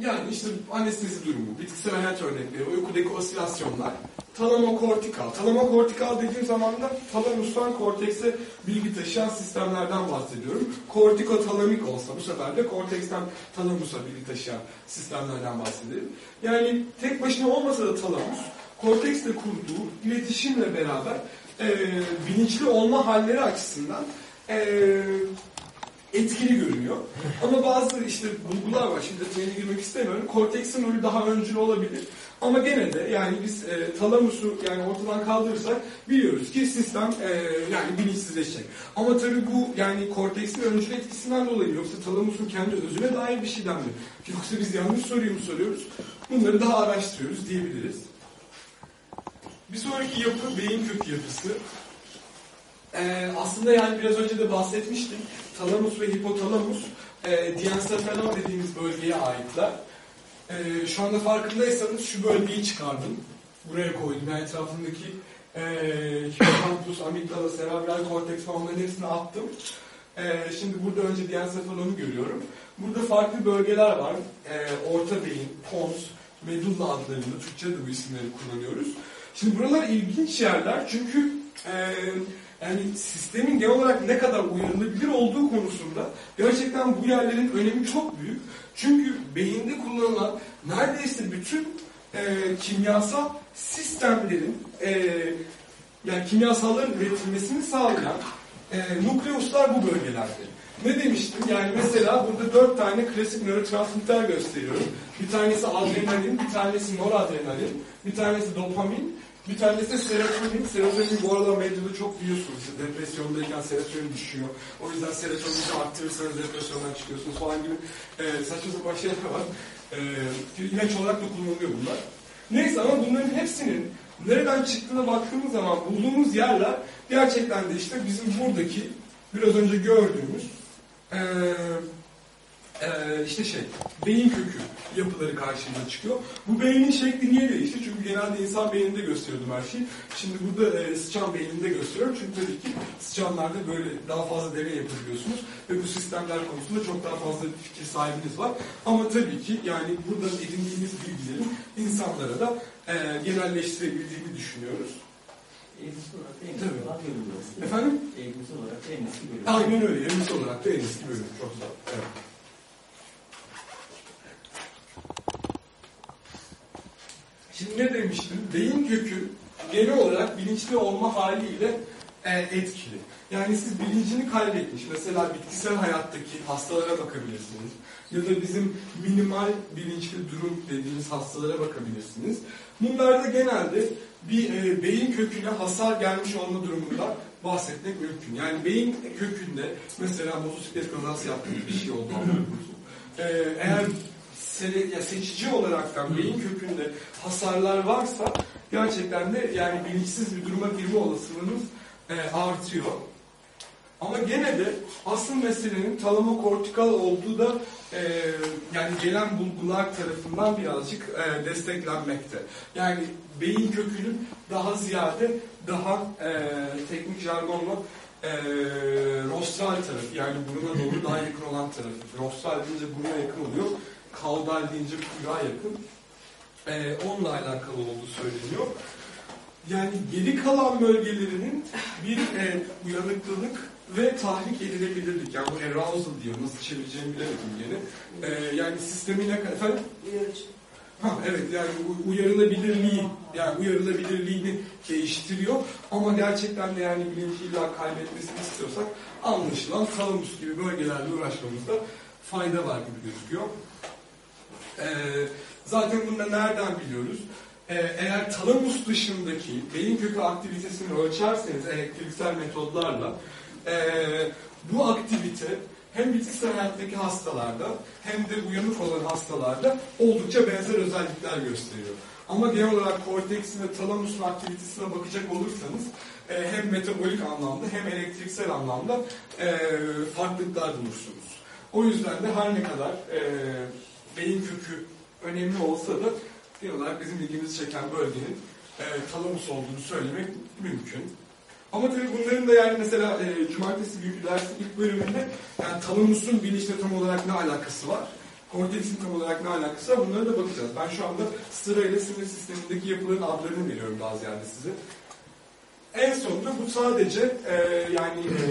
Speaker 1: Yani işte anestezi durumu, bitkisel hayat örnekleri, uykudaki osilasyonlar, talamokortikal. Talamokortikal dediğim zaman da talamustan kortekse bilgi taşıyan sistemlerden bahsediyorum. Kortikotalamik olsa bu sefer de korteksten talamusa bilgi taşıyan sistemlerden bahsedelim. Yani tek başına olmasa da talamus, korteksle kurduğu iletişimle beraber e, bilinçli olma halleri açısından e, etkili görünüyor. Ama bazı işte bulgular var. Şimdi detayına girmek istemiyorum. Korteksin rolü daha öncül olabilir. Ama gene de yani biz e, talamusu yani ortadan kaldırırsak biliyoruz ki sistem e, yani bilinçsizleşecek. Ama tabii bu yani korteksin öncül etkisinden dolayı yoksa talamusun kendi özüne dair bir şeyden mi? Yoksa biz yanlış soruyu mu soruyoruz? Bunları daha araştırıyoruz diyebiliriz. Bir sonraki yapı beyin kök yapısı. Ee, aslında yani biraz önce de bahsetmiştim. Talamus ve hipotalamus e, diencephalon dediğimiz bölgeye aitler. E, şu anda farkındaysanız şu bölgeyi çıkardım. Buraya koydum. Yani etrafındaki e, hipokampus, amigdala, serebral korteks onların hepsini attım. E, şimdi burada önce diencephalonu görüyorum. Burada farklı bölgeler var. E, orta beyin, pons, medulla adlarında. Türkçe'de bu isimleri kullanıyoruz. Şimdi buralar ilginç yerler çünkü e, yani sistemin genel olarak ne kadar uyarılabilir olduğu konusunda gerçekten bu yerlerin önemi çok büyük. Çünkü beyinde kullanılan neredeyse bütün e, kimyasal sistemlerin e, yani kimyasalların üretilmesini sağlayan e, nukleuslar bu bölgelerde. Ne demiştim? Yani mesela burada dört tane klasik nörotransmitter gösteriyorum. Bir tanesi adrenalin, bir tanesi noradrenalin, bir tanesi dopamin, bir tanesi serotonin. Serotonin bu arada medyada çok biliyorsunuz. İşte depresyondayken serotonin düşüyor. O yüzden serotonini arttırırsanız depresyondan çıkıyorsunuz falan gibi e, saçma sapan şeyler var. E, ilaç olarak da kullanılıyor bunlar. Neyse ama bunların hepsinin nereden çıktığına baktığımız zaman bulduğumuz yerler gerçekten de işte bizim buradaki biraz önce gördüğümüz e, e, işte şey beyin kökü yapıları karşımıza çıkıyor. Bu beynin şekli niye değişti? Çünkü genelde insan beyninde gösteriyordum her şeyi. Şimdi burada e, sıçan beyninde gösteriyorum. Çünkü tabii ki sıçanlarda böyle daha fazla deney yapabiliyorsunuz. Ve bu sistemler konusunda çok daha fazla fikir sahibiniz var. Ama tabii ki yani buradan edindiğimiz bilgilerin insanlara da e, genelleştirebildiğini düşünüyoruz.
Speaker 7: Eğitimsel olarak en
Speaker 1: Tabii.
Speaker 7: eski bölüm.
Speaker 1: Efendim?
Speaker 7: Eğitimsel olarak en eski bölüm.
Speaker 1: Aynen öyle. Elimsi olarak da en eski bölüm. Çok güzel. Evet. Şimdi ne demiştim? Beyin kökü genel olarak bilinçli olma haliyle e, etkili. Yani siz bilincini kaybetmiş. Mesela bitkisel hayattaki hastalara bakabilirsiniz. Ya da bizim minimal bilinçli durum dediğimiz hastalara bakabilirsiniz. Bunlarda genelde bir e, beyin köküne hasar gelmiş olma durumundan bahsetmek mümkün. Yani beyin kökünde mesela motosiklet kazası yaptığınız bir şey oldu. E, eğer sele, ya seçici olaraktan beyin kökünde hasarlar varsa gerçekten de yani bilinçsiz bir duruma girme olasılığınız e, artıyor. Ama gene de asıl meselenin talamokortikal olduğu da e, yani gelen bulgular tarafından birazcık e, desteklenmekte. Yani beyin kökünün daha ziyade daha e, teknik jargonla e, rostral tarafı yani buruna doğru daha yakın olan tarafı. Rostral deyince buruna yakın oluyor. Kaudal deyince kuyruğa yakın. E, onunla alakalı olduğu söyleniyor. Yani geri kalan bölgelerinin bir e, uyanıklılık ve tahrik edilebilirlik. Yani bu arousal diyor. Nasıl çevireceğimi bilemedim yine. E, yani sistemine efendim
Speaker 3: Uyarıcı.
Speaker 1: Ha, evet yani uyarılabilirliği yani uyarılabilirliğini değiştiriyor ama gerçekten de yani bilinci illa kaybetmesini istiyorsak anlaşılan talamus gibi bölgelerle uğraşmamızda fayda var gibi gözüküyor. Ee, zaten bunu da nereden biliyoruz? Ee, eğer talamus dışındaki beyin kökü aktivitesini ölçerseniz elektriksel metodlarla ee, bu aktivite hem bitkisel hayattaki hastalarda hem de uyanık olan hastalarda oldukça benzer özellikler gösteriyor. Ama genel olarak korteksin ve talamusun aktivitesine bakacak olursanız e, hem metabolik anlamda hem elektriksel anlamda e, farklılıklar bulursunuz. O yüzden de her ne kadar e, beyin kökü önemli olsa da genel bizim ilgimizi çeken bölgenin e, talamus olduğunu söylemek mümkün. Ama tabii bunların da yani mesela e, cumartesi günkü dersin ilk bölümünde yani talamusun bilinçle tam olarak ne alakası var? Korteksin tam olarak ne alakası var? Bunlara da bakacağız. Ben şu anda sırayla sinir sistemindeki yapıların adlarını veriyorum daha ziyade size. En sonunda bu sadece e, yani e,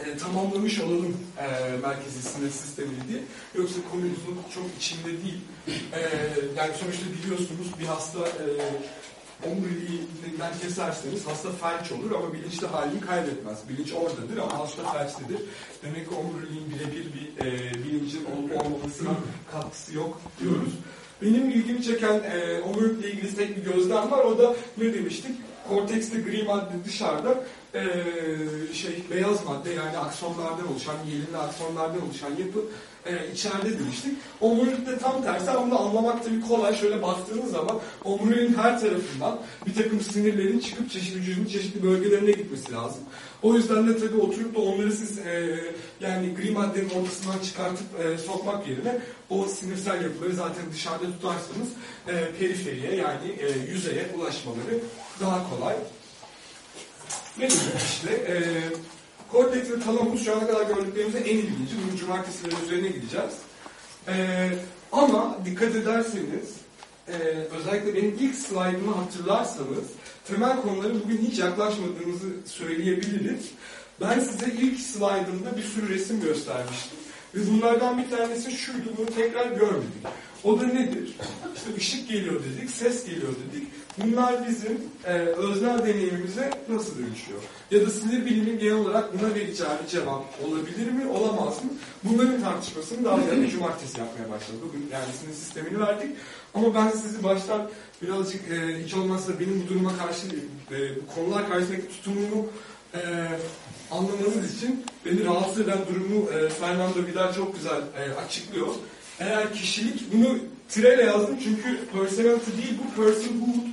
Speaker 1: e, tamamlamış olalım e, merkezi sinir sistemi diye. Yoksa konumuzun çok içinde değil. E, yani sonuçta biliyorsunuz bir hasta e, omuriliğinden keserseniz hasta felç olur ama bilinçli halini kaybetmez. Bilinç oradadır ama hasta felçlidir. Demek ki omuriliğin birebir bir e, bilincin olup olmamasına katkısı yok diyoruz. Benim ilgimi çeken e, omurilikle ilgili tek bir gözlem var. O da ne demiştik? Kortekste gri madde dışarıda e, şey beyaz madde yani aksonlardan oluşan, yelinli aksonlardan oluşan yapı e, içeride demiştik. Omurilikte tam tersi ama bunu anlamak tabii kolay. Şöyle baktığınız zaman omuriliğin her tarafından bir takım sinirlerin çıkıp çeşitli vücudun çeşitli bölgelerine gitmesi lazım. O yüzden de tabii oturup da onları siz e, yani gri maddenin ortasından çıkartıp e, sokmak yerine o sinirsel yapıları zaten dışarıda tutarsanız e, periferiye yani e, yüzeye ulaşmaları daha kolay. Ne demek işte? E, korteks ve talamus şu ana kadar gördüklerimizde en ilginci. Bugün cumartesilerin üzerine gideceğiz. E, ama dikkat ederseniz e, özellikle benim ilk slaytımı hatırlarsanız temel konuları bugün hiç yaklaşmadığımızı söyleyebiliriz. Ben size ilk slaydımda bir sürü resim göstermiştim. Ve bunlardan bir tanesi şuydu, bunu tekrar görmedik. O da nedir? İşte ışık geliyor dedik, ses geliyor dedik. Bunlar bizim e, öznel deneyimimize nasıl dönüşüyor? Ya da sinir bilimin genel olarak buna vereceği cevap olabilir mi, olamaz mı? Bunların tartışmasını daha ziyade cumartesi yapmaya başladık. Bugün yani sinir sistemini verdik. Ama ben sizi baştan birazcık e, hiç olmazsa benim bu duruma karşı, e, bu konular karşısındaki tutumumu e, anlamanız için beni rahatsız eden durumu e, Fernando Vidal çok güzel e, açıklıyor. Eğer kişilik, bunu tireyle yazdım çünkü personality değil bu personhood.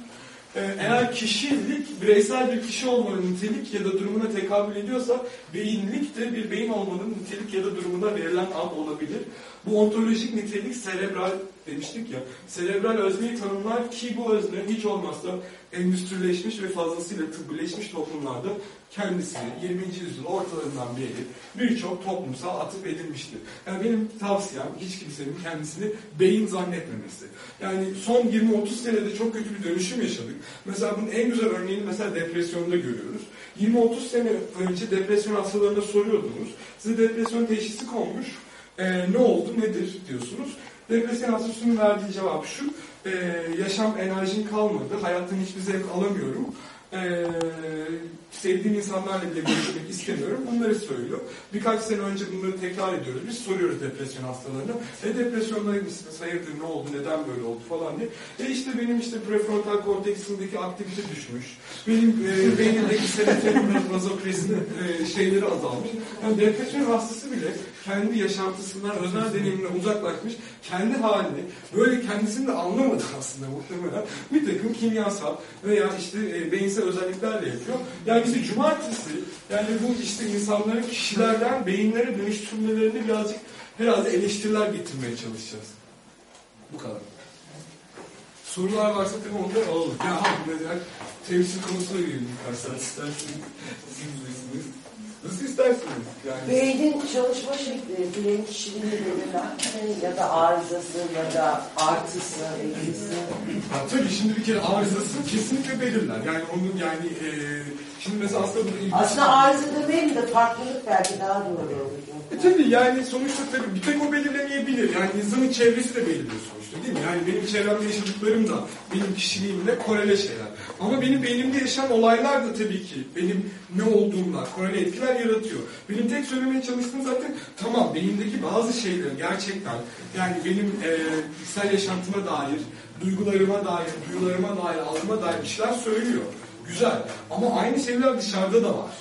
Speaker 1: E, eğer kişilik bireysel bir kişi olmanın nitelik ya da durumuna tekabül ediyorsa beyinlik de bir beyin olmanın nitelik ya da durumuna verilen ad olabilir. Bu ontolojik nitelik serebral demiştik ya, serebral özneyi tanımlar ki bu özne hiç olmazsa endüstrileşmiş ve fazlasıyla tıbbileşmiş toplumlarda kendisini 20. yüzyıl ortalarından beri birçok toplumsal atıp edilmiştir. Yani benim tavsiyem hiç kimsenin kendisini beyin zannetmemesi. Yani son 20-30 senede çok kötü bir dönüşüm yaşadık. Mesela bunun en güzel örneğini mesela depresyonda görüyoruz. 20-30 sene önce depresyon hastalarına soruyordunuz. Size depresyon teşhisi konmuş. Ee, ne oldu, nedir diyorsunuz. Depresyon hastasının verdiği cevap şu. e, yaşam enerjim kalmadı. Hayattan hiçbir zevk alamıyorum. Ee, sevdiğim insanlarla bile görüşmek istemiyorum. Bunları söylüyor. Birkaç sene önce bunları tekrar ediyoruz. Biz soruyoruz depresyon hastalarına. E depresyondayım mısınız? Hayırdır ne oldu? Neden böyle oldu falan diye. E işte benim işte prefrontal korteksimdeki aktivite düşmüş. Benim e, beynimdeki serotonin vazopresinin e, şeyleri azalmış. Yani depresyon hastası bile kendi yaşantısından, özel deneyiminden uzaklaşmış. Kendi halini böyle kendisini de anlamadı aslında muhtemelen. Bir takım kimyasal veya işte e, beyinsel özelliklerle yapıyor. Yani işte cumartesi yani bu işte insanların kişilerden beyinlere dönüştürmelerini birazcık herhalde eleştiriler getirmeye çalışacağız. Bu kadar. Sorular varsa tabii da alalım. Ya mesela temsil konusuna girelim isterseniz. İsterseniz. Nasıl isterseniz. Yani.
Speaker 3: Beynin çalışma şekli, bireyin kişiliğini belirler ya da arızası ya da artısı, eksisi.
Speaker 1: Tabii şimdi bir kere arızası kesinlikle belirler. Yani onun yani e, şimdi mesela aslında bu ilginç.
Speaker 3: Aslında arıza demeyelim de farklılık belki daha doğru olur.
Speaker 1: E tabii yani sonuçta tabii bir tek o belirlemeyebilir. Yani insanın çevresi de belirliyor sonuçta değil mi? Yani benim çevremde yaşadıklarım da benim kişiliğimle korele şeyler. Ama benim beynimde yaşanan olaylar da tabii ki benim ne olduğumla korele etkiler yaratıyor. Benim tek söylemeye çalıştığım zaten tamam beyindeki bazı şeyler gerçekten yani benim e, yaşantıma dair, duygularıma dair, duyularıma dair, algıma dair bir şeyler söylüyor. Güzel. Ama aynı şeyler dışarıda da var.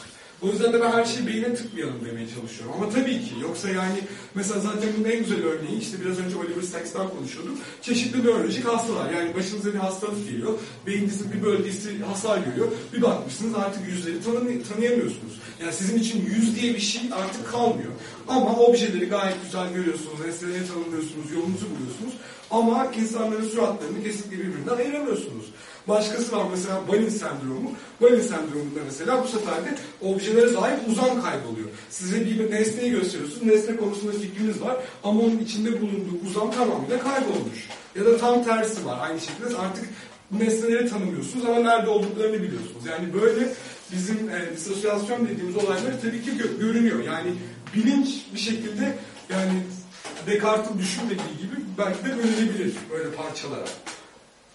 Speaker 1: O yüzden de ben her şeyi beyine tıkmayalım demeye çalışıyorum. Ama tabii ki yoksa yani mesela zaten bunun en güzel örneği işte biraz önce Oliver Sacks'tan konuşuyorduk. Çeşitli nörolojik hastalar. Yani başınıza bir hastalık geliyor. Beyninizin bir bölgesi hasar görüyor. Bir bakmışsınız artık yüzleri tanı tanıyamıyorsunuz. Yani sizin için yüz diye bir şey artık kalmıyor. Ama objeleri gayet güzel görüyorsunuz. Nesneleri tanımlıyorsunuz. Yolunuzu buluyorsunuz. Ama insanların suratlarını kesinlikle birbirinden ayıramıyorsunuz. Başkası var mesela Balin sendromu. Balin sendromunda mesela bu sefer de objelere dair uzam kayboluyor. Size bir nesneyi gösteriyorsunuz. Nesne konusunda fikriniz var ama onun içinde bulunduğu uzam tamamıyla kaybolmuş. Ya da tam tersi var. Aynı şekilde artık nesneleri tanımıyorsunuz ama nerede olduklarını biliyorsunuz. Yani böyle bizim e, disosyasyon dediğimiz olaylar tabii ki gö- görünüyor. Yani bilinç bir şekilde yani Descartes'in düşünmediği gibi belki de bölünebilir böyle parçalara.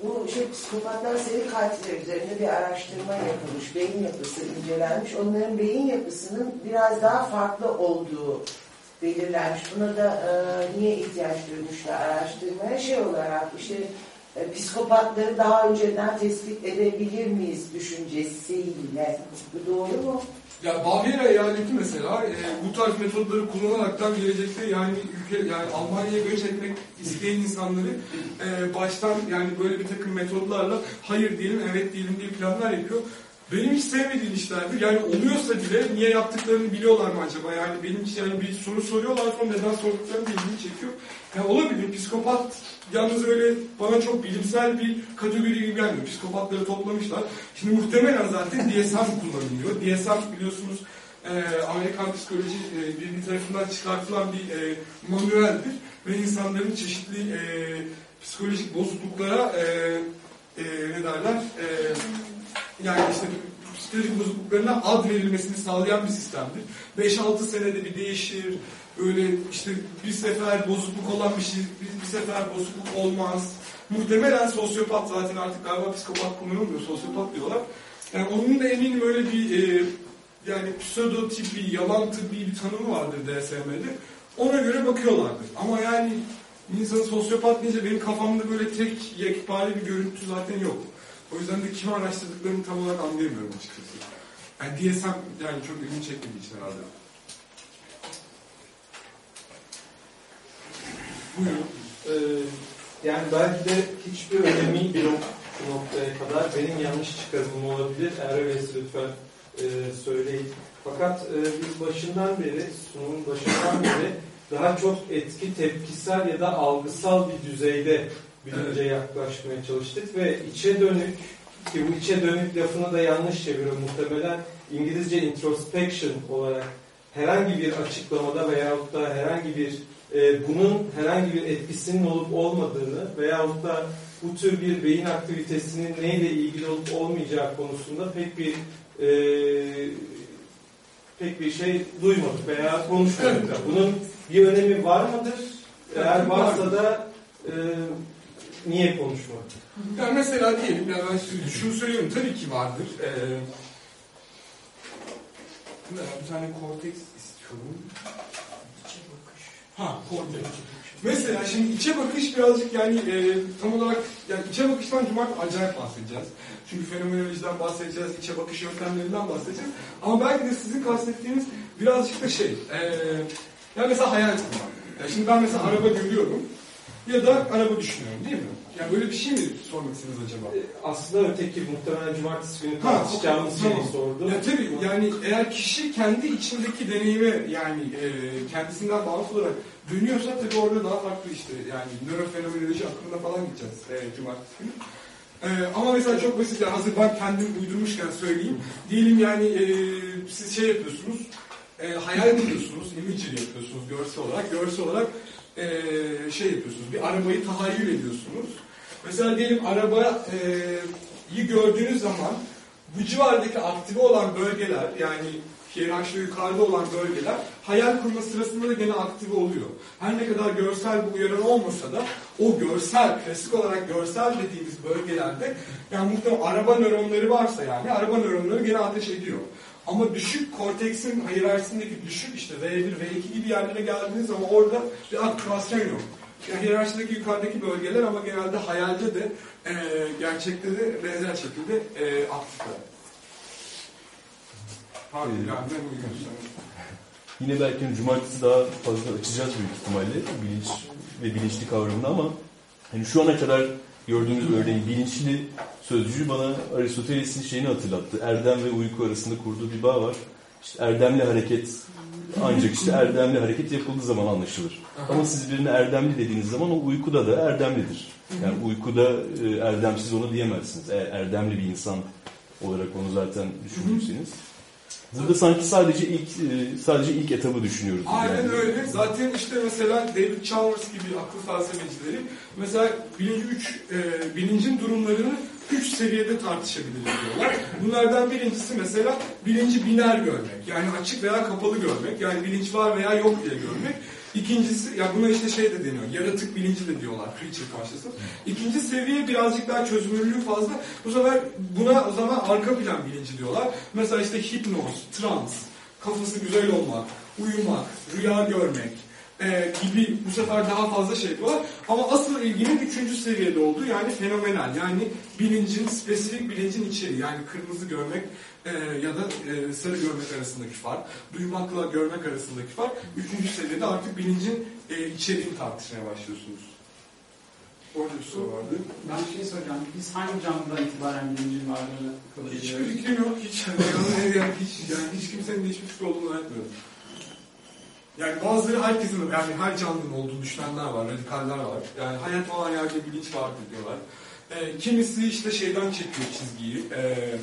Speaker 3: Bu şey psikopatlar seri katiller üzerine bir araştırma yapılmış. Beyin yapısı incelenmiş. Onların beyin yapısının biraz daha farklı olduğu belirlenmiş. Buna da e, niye ihtiyaç duymuşlar araştırmaya? Şey olarak işte e, psikopatları daha önceden tespit edebilir miyiz düşüncesiyle. Bu doğru mu?
Speaker 1: Ya Bavyera eyaleti mesela e, bu tarz metodları kullanaraktan gelecekte yani ülke yani Almanya'ya göç etmek isteyen insanları e, baştan yani böyle bir takım metodlarla hayır diyelim evet diyelim diye planlar yapıyor. Benim hiç sevmediğim işlerdir. Yani oluyorsa bile niye yaptıklarını biliyorlar mı acaba? Yani benim için yani bir soru soruyorlar sonra neden sorduklarını ilgimi çekiyor. Yani olabilir. Psikopat yalnız öyle bana çok bilimsel bir kategori gibi gelmiyor. Psikopatları toplamışlar. Şimdi muhtemelen zaten DSM kullanılıyor. DSM biliyorsunuz e, Amerikan Psikoloji e, Birliği tarafından çıkartılan bir e, manueldir. Ve insanların çeşitli e, psikolojik bozukluklara e, e, ne derler? E, yani işte psikolojik bozukluklarına ad verilmesini sağlayan bir sistemdir. 5-6 senede bir değişir. Öyle işte bir sefer bozukluk olan bir şey, bir, bir sefer bozukluk olmaz. Muhtemelen sosyopat zaten artık galiba psikopat kullanılmıyor, sosyopat diyorlar. Yani onun da eminim öyle bir e, yani pseudo tıbbi, yalan tıbbi bir tanımı vardır DSM'de. Ona göre bakıyorlardır. Ama yani bir insanın sosyopat deyince benim kafamda böyle tek yekpare bir görüntü zaten yok. O yüzden de kimi araştırdıklarını tam olarak anlayamıyorum açıkçası. Yani DSM yani çok ilgimi çekmediği için herhalde. Buyurun.
Speaker 9: Ee, yani belki de hiçbir önemi yok noktaya kadar. Benim yanlış çıkarımım olabilir. Eğer lütfen e, söyleyin. Fakat e, biz başından beri, sunumun başından beri daha çok etki tepkisel ya da algısal bir düzeyde bilince yaklaşmaya çalıştık ve içe dönük ki bu içe dönük lafını da yanlış çeviriyor muhtemelen İngilizce introspection olarak herhangi bir açıklamada veyahut da herhangi bir e, bunun herhangi bir etkisinin olup olmadığını veyahut da bu tür bir beyin aktivitesinin neyle ilgili olup olmayacağı konusunda pek bir e, pek bir şey duymadık veya konuşmadık. da. Bunun bir önemi var mıdır? Eğer varsa da e, niye konuşmadık?
Speaker 1: Yani mesela diyelim, yani ben şu- şunu söylüyorum, tabii ki vardır. Ee, bir tane korteks istiyorum. Ha, korteks. Mesela şimdi içe bakış birazcık yani e, tam olarak yani içe bakıştan cumartesi acayip bahsedeceğiz. Çünkü fenomenolojiden bahsedeceğiz, içe bakış yöntemlerinden bahsedeceğiz. Ama belki de sizin kastettiğiniz birazcık da şey, e, yani mesela hayal kurmak. Yani şimdi ben mesela araba görüyorum ya da araba düşünüyorum değil mi? Yani böyle bir şey mi sormak istediniz acaba?
Speaker 9: E, Aslında öteki muhtemelen cumartesi günü tartışacağımız şeyi
Speaker 1: tamam.
Speaker 9: sordu.
Speaker 1: Ya tabii yani eğer kişi kendi içindeki deneyime yani e, kendisinden bağımsız olarak dönüyorsa tabii orada daha farklı işte yani nörofenomenoloji hakkında falan gideceğiz e, cumartesi günü. E, ama mesela çok basit yani hazır ben kendim uydurmuşken söyleyeyim. Diyelim yani e, siz şey yapıyorsunuz, e, hayal kuruyorsunuz, imagery yapıyorsunuz görsel olarak. Görsel olarak e, şey yapıyorsunuz, bir arabayı tahayyül ediyorsunuz. Mesela diyelim arabayı gördüğünüz zaman bu civardaki aktive olan bölgeler yani hiyerarşide yukarıda olan bölgeler hayal kurma sırasında da gene aktive oluyor. Her ne kadar görsel bir uyarı olmasa da o görsel, klasik olarak görsel dediğimiz bölgelerde yani muhtemelen araba nöronları varsa yani araba nöronları gene ateş ediyor. Ama düşük korteksin hiyerarşisindeki düşük işte V1, V2 gibi yerlere geldiğiniz zaman orada bir aktivasyon yok. Yani hiyerarşideki yukarıdaki bölgeler ama genelde hayalde de e, gerçekte de benzer şekilde e, aktifler. Pardon,
Speaker 10: Ee,
Speaker 1: yani
Speaker 10: Yine belki hani cumartesi daha fazla açacağız büyük ihtimalle bilinç ve bilinçli kavramını ama hani şu ana kadar gördüğümüz örneğin bilinçli sözcüğü bana Aristoteles'in şeyini hatırlattı. Erdem ve uyku arasında kurduğu bir bağ var. İşte erdemli hareket ancak işte erdemli hareket yapıldığı zaman anlaşılır. Ama siz birine erdemli dediğiniz zaman o uykuda da erdemlidir. Yani uykuda e, erdemsiz onu diyemezsiniz. Erdemli bir insan olarak onu zaten düşünürseniz. Burada sanki sadece ilk e, sadece ilk etabı düşünüyoruz.
Speaker 1: Aynen
Speaker 10: yani.
Speaker 1: öyle. Zaten işte mesela David Chalmers gibi akıl felsefecileri mesela bilinci üç, e, bilincin durumlarını üç seviyede tartışabiliriz diyorlar. Bunlardan birincisi mesela bilinci biner görmek. Yani açık veya kapalı görmek. Yani bilinç var veya yok diye görmek. İkincisi, ya buna işte şey de deniyor, yaratık bilinci de diyorlar, creature consciousness. İkinci seviye birazcık daha çözünürlüğü fazla. Bu sefer buna o zaman arka plan bilinci diyorlar. Mesela işte hipnoz, trans, kafası güzel olmak, uyumak, rüya görmek e, gibi bu sefer daha fazla şey yapıyorlar. Ama asıl ilginin üçüncü seviyede olduğu yani fenomenal. Yani bilincin, spesifik bilincin içeriği. Yani kırmızı görmek e, ya da e, sarı görmek arasındaki fark, duymakla görmek arasındaki fark. Üçüncü seviyede artık bilincin e, içeriğini tartışmaya başlıyorsunuz. Orada bir soru vardı.
Speaker 5: Ben bir şey soracağım. Biz hangi canlıdan itibaren bilincin varlığını kabul
Speaker 1: Hiçbir
Speaker 5: ediyoruz?
Speaker 1: fikrim yok. Hiç, yani, yani, hiç, yani hiç kimsenin hiçbir fikri olduğunu zannetmiyorum. Yani bazıları herkesin, yani her canlının olduğunu düşünenler var, radikaller var. Yani hayat olan yerde bilinç vardır diyorlar. Ee, kimisi işte şeyden çekiyor çizgiyi. Ee,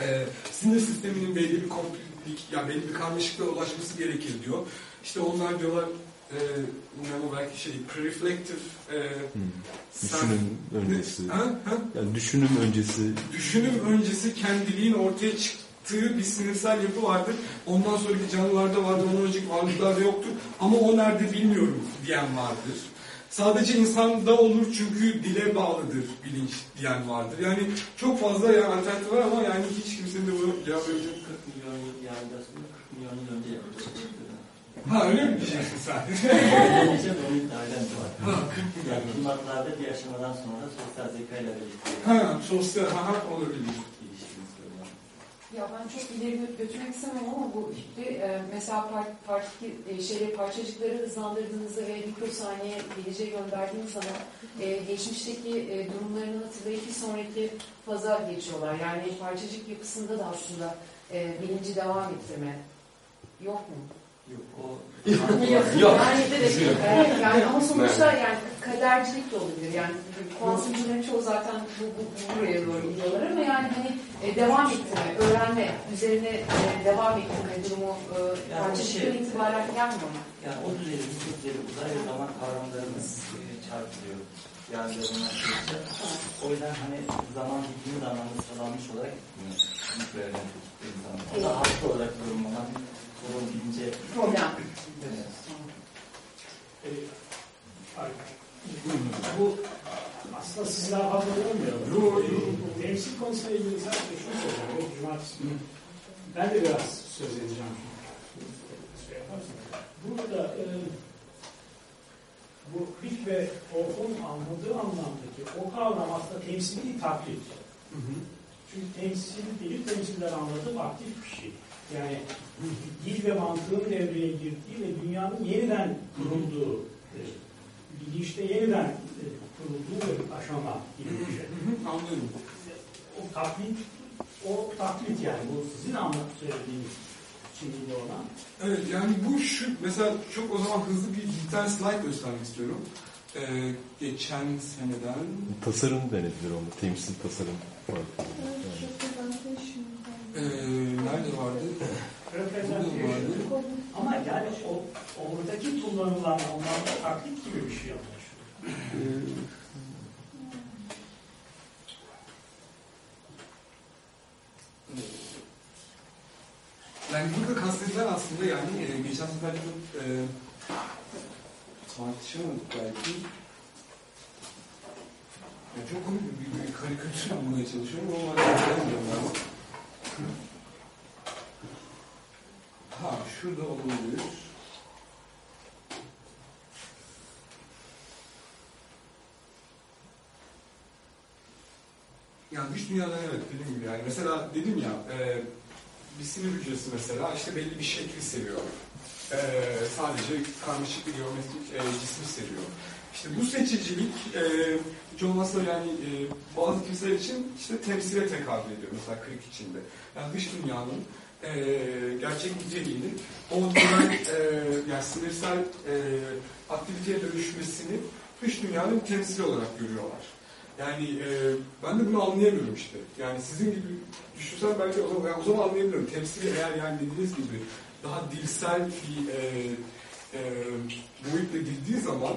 Speaker 1: e, sinir sisteminin belli bir komplik, yani belli bir karmaşıklığa ulaşması gerekir diyor. İşte onlar diyorlar, e, belki şey, preflective e,
Speaker 10: Hmm.
Speaker 1: sen-
Speaker 10: Düşünüm öncesi.
Speaker 1: Ha? Ha?
Speaker 10: Yani düşünüm öncesi
Speaker 1: düşünüm öncesi kendiliğin ortaya çıktığı bir sinirsel yapı vardır. Ondan sonraki canlılarda vardır, ondan önceki varlıklarda yoktur. Ama o nerede bilmiyorum diyen vardır. Sadece insanda olur çünkü dile bağlıdır bilinç diyen vardır. Yani çok fazla yani alternatif var ama yani hiç kimsenin de bunu cevap verecek.
Speaker 7: 40 milyon aslında 40 milyon önce yapılmış.
Speaker 1: Ha öyle mi diyeceksin sen?
Speaker 7: De onun iddialarım var.
Speaker 1: ha,
Speaker 7: Yani primatlarda bir aşamadan sonra sosyal zeka ile birlikte
Speaker 1: ha, sosyal, ha, olabilir.
Speaker 6: Ya ben çok ileri gö- götürmek istemem ama bu fikri e, mesela par, partiki, e, parçacıkları hızlandırdığınızda ve mikrosaniye geleceğe gönderdiğiniz zaman e, geçmişteki e, durumlarını hatırlayıp bir sonraki faza geçiyorlar. Yani parçacık yapısında da aslında e, bilinci devam ettirme yok mu?
Speaker 7: Yok o
Speaker 8: Yok.
Speaker 6: Yani, e, yani ama sonuçta yani kadercilik de olabilir. Yani kuantumcuların çoğu zaten bu, bu, bu buraya doğru gidiyorlar ama yani hani e, devam ettirme, öğrenme, üzerine e, devam ettirme durumu e,
Speaker 7: Yani
Speaker 6: parçacıktan
Speaker 7: şey-
Speaker 6: itibaren gelmiyor mu?
Speaker 7: yani o düzeyde düzeyde uzay ve zaman kavramlarımız e, çarpılıyor. Yani bunlar şeyse. O yüzden hani zaman bildiğimiz anlamda sıralanmış olarak gitmiyor. Nükleerine tuttuğum zaman. O da haklı olarak yorumlanan bilince
Speaker 6: Problem.
Speaker 7: Evet.
Speaker 5: E, bu aslında siz daha fazla.
Speaker 1: Yok,
Speaker 5: E, Temsil konusuyla ilgili sadece şunu. Yok, cumartesi. Ben de biraz söz edeceğim. Şey. Burada e, bu Hit ve Orhun anladığı anlamdaki o kavram aslında temsili taklit. Çünkü temsil değil, temsiller anladığı aktif bir şey. Yani dil ve mantığın devreye girdiği ve dünyanın yeniden kurulduğu, bilinçte yeniden e, kurulduğu bir aşama gibi bir şey.
Speaker 1: Anlıyorum.
Speaker 5: O taklit, o taklit yani bu sizin anlat söylediğiniz şimdi olan.
Speaker 1: Evet yani bu şu mesela çok o zaman hızlı bir, bir tane slide göstermek istiyorum. Ee, geçen seneden
Speaker 10: Tasarım denebilir onu. Temsil tasarım var.
Speaker 1: Ee, nerede vardı? Burada vardı.
Speaker 5: Ama yani o oradaki kullanılan anlamda taklit gibi bir şey anlaşılıyor.
Speaker 1: Yani burada kastedilen aslında yani e, geçen sefer çok e, tartışamadık belki. Yani çok komik bir, bir, bir karikatür bulmaya çalışıyorum ama bilmiyorum ben. Ha şurada olabilir. Yani dış dünyadan evet dediğim gibi yani mesela dedim ya e, bir sinir hücresi mesela işte belli bir şekli seviyor. E, sadece karmaşık bir geometrik e, cismi seviyor. İşte bu seçicilik e, hiç olmazsa yani e, bazı kimseler için işte temsile tekabül ediyor mesela kırık içinde. Yani dış dünyanın e, gerçek niteliğini o dönem e, yani sinirsel e, aktiviteye dönüşmesini dış dünyanın temsili olarak görüyorlar. Yani e, ben de bunu anlayamıyorum işte. Yani sizin gibi düşünsem belki o zaman, o zaman anlayabiliyorum. Temsili eğer yani dediğiniz gibi daha dilsel bir e, e, boyutla girdiği zaman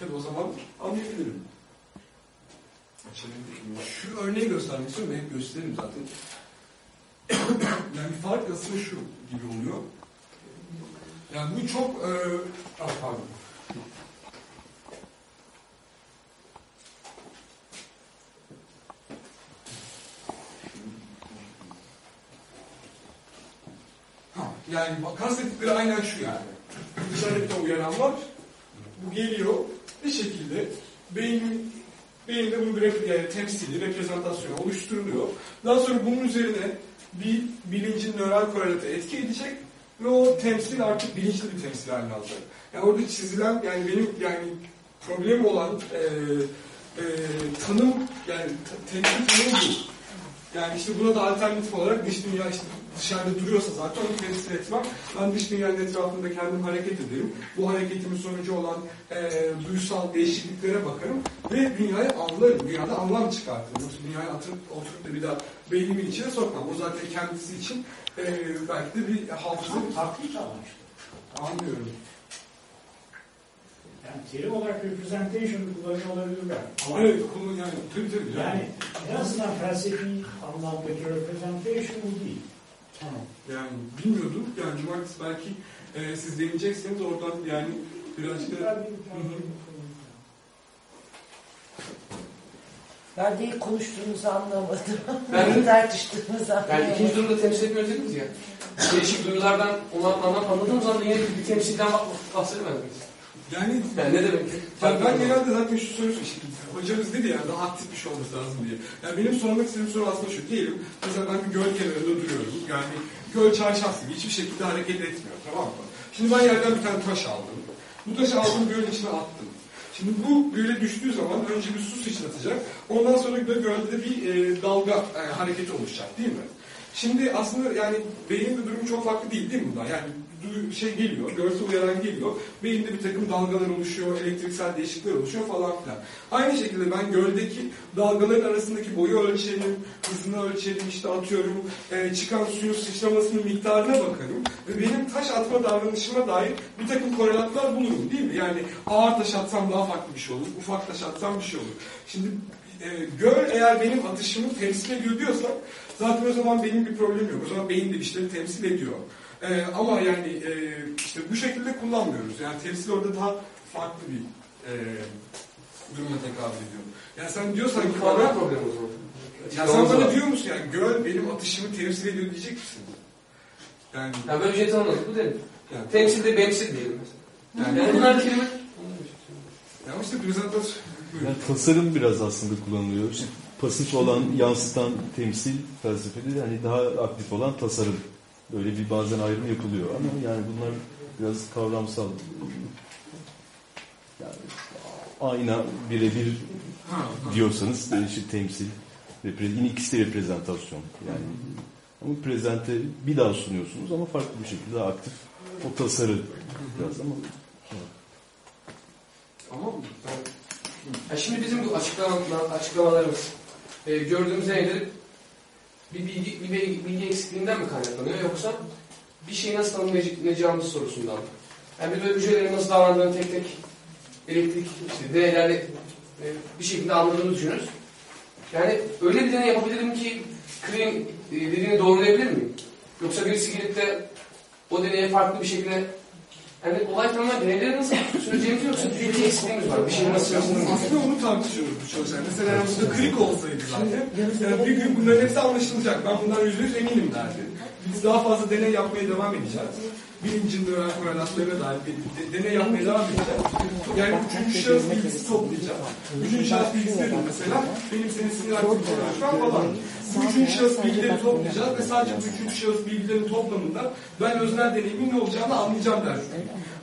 Speaker 1: tabii o zaman anlayabilirim. Şu örneği göstermek istiyorum. Hep gösteririm zaten. yani bir fark aslında şu gibi oluyor. Yani bu çok e, ah, pardon. Yani kastettikleri aynen şu yani. Dışarıda uyaran var. Bu geliyor bir şekilde beynin beyinde bunu bir yani temsili, reprezentasyonu oluşturuluyor. Daha sonra bunun üzerine bir bilincin nöral korelata etki edecek ve o temsil artık bilinçli bir temsil haline alacak. Yani orada çizilen yani benim yani problem olan e, e, tanım yani temsil tanımı bu. Yani işte buna da alternatif olarak dış dünya işte dışarıda duruyorsa zaten onu temsil etmem. Ben dış dünyanın etrafında kendim hareket ederim. Bu hareketimin sonucu olan e, duysal değişikliklere bakarım ve dünyayı anlarım. Dünyada anlam çıkartırım. Yoksa dünyayı oturup, oturup da bir daha beynimin içine sokmam. O zaten kendisi için e, belki de bir hafıza
Speaker 5: Taklit amaçlı.
Speaker 1: anlıyorum.
Speaker 5: Yani terim olarak representation kullanıyor olabilirler. Ama
Speaker 1: Evet, konu yani tabii tabii.
Speaker 5: yani en azından felsefi anlamdaki representation bu değil.
Speaker 1: Tamam. Yani bilmiyordum. Yani cumartesi belki e, siz deneyecekseniz oradan yani birazcık da...
Speaker 3: Ben de ilk konuştuğunuzu anlamadım.
Speaker 8: Ben de-
Speaker 3: tartıştığınızı
Speaker 8: Yani
Speaker 3: anlamadım.
Speaker 8: ikinci durumda temsil etmiyoruz dediniz ya. Değişik duygulardan onu anlam anladığımız anda yine bir temsilden bah- bahsedemez miyiz?
Speaker 1: Yani
Speaker 8: Yani ne demek?
Speaker 1: ben, ben genelde zaten şu soruyu işte hocamız dedi ya daha aktif bir şey olması lazım diye. Yani benim sormak istediğim soru aslında şu. Diyelim mesela ben bir göl kenarında duruyorum. Yani göl çarşaf gibi hiçbir şekilde hareket etmiyor tamam mı? Şimdi ben yerden bir tane taş aldım. Bu taşı aldım gölün içine attım. Şimdi bu göle düştüğü zaman önce bir su sıçratacak. Ondan sonra da gölde bir e, dalga e, hareketi oluşacak değil mi? Şimdi aslında yani beynin de durumu çok farklı değil değil mi bundan? Yani şey geliyor, görsel uyaran geliyor. Beyinde bir takım dalgalar oluşuyor, elektriksel değişiklikler oluşuyor falan filan. Aynı şekilde ben göldeki dalgaların arasındaki boyu ölçerim, hızını ölçerim, işte atıyorum, e, çıkan suyun sıçramasının miktarına bakarım. Ve benim taş atma davranışıma dair bir takım korelatlar bulurum değil mi? Yani ağır taş atsam daha farklı bir şey olur, ufak taş atsam bir şey olur. Şimdi e, göl eğer benim atışımı temsil ediyor diyorsak zaten o zaman benim bir problemim yok. O zaman beyin de bir temsil ediyor. E, ama yani e, işte bu şekilde kullanmıyoruz. Yani temsil orada daha farklı bir e, duruma tekabül ediyor. Yani sen diyorsan ki bana,
Speaker 8: problemi o zaman.
Speaker 1: ya sen bana diyor musun yani göl benim atışımı temsil ediyor diyecek misin? Yani,
Speaker 8: Yani böyle bir şey tanımladık. Bu dedim.
Speaker 1: yani,
Speaker 8: Temsil de bemsil diyelim mesela.
Speaker 1: yani,
Speaker 8: Yani bunlar kelime.
Speaker 1: ya işte prezentasyon
Speaker 10: Yani tasarım biraz aslında kullanılıyor. İşte pasif olan, yansıtan temsil felsefede hani daha aktif olan tasarım. Böyle bir bazen ayrım yapılıyor ama yani bunlar biraz kavramsal. Yani ayna birebir diyorsanız işte temsil, yine ikisi de reprezentasyon. Yani ama prezente bir daha sunuyorsunuz ama farklı bir şekilde aktif o tasarı biraz ama
Speaker 1: Ama ben
Speaker 8: şimdi bizim bu açıklama, açıklamalarımız e, gördüğümüz nedir? Bir bilgi, bir bilgi, eksikliğinden mi kaynaklanıyor yoksa bir şeyi nasıl tanımlayacağımız sorusundan mı? Yani böyle hücrelerin nasıl davrandığını tek tek elektrik işte değerlerle e, bir şekilde anladığını düşünürüz. Yani öyle bir deney yapabilirim ki Kreen e, dediğini doğrulayabilir miyim? Yoksa birisi gelip de o deneye farklı bir şekilde yani olay tanımlar deneyleri nasıl süreceğimiz yoksa bilgi eksikliğimiz var. Bir şeyi nasıl yaptığımız
Speaker 1: Aslında onu tartışıyoruz bu çalışan. Mesela yani burada krik olsaydı zaten, yani bir gün bunların hepsi anlaşılacak. Ben bundan yüzde yüz eminim derdi. Biz daha fazla deney yapmaya devam edeceğiz. Bilincin nöral korelatlarına dair bir de- deney yapmaya devam edeceğiz. Yani üçüncü şahıs bilgisi toplayacağız. Üçüncü şahıs bilgisi dedim mesela, benim senin sinir aktiviteni ölçmem falan. Bu üçüncü şahıs bilgileri toplayacağız ve sadece bu üçüncü şahıs bilgilerin toplamında ben öznel deneyimin ne olacağını anlayacağım derdi.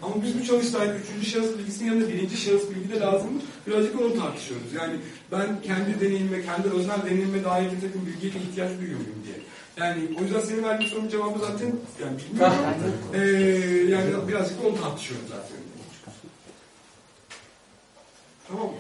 Speaker 1: Ama biz bu çalıştayda üçüncü şahıs bilgisinin yanında birinci şahıs bilgi de lazım mı? Birazcık onu tartışıyoruz. Yani ben kendi deneyimime, kendi öznel deneyimime dair bir takım bilgiye ihtiyaç duyuyor muyum diye. Yani o yüzden senin verdiğin sorunun cevabı zaten yani bilmiyorum. Ee, yani birazcık da onu tartışıyoruz zaten. Tamam mı?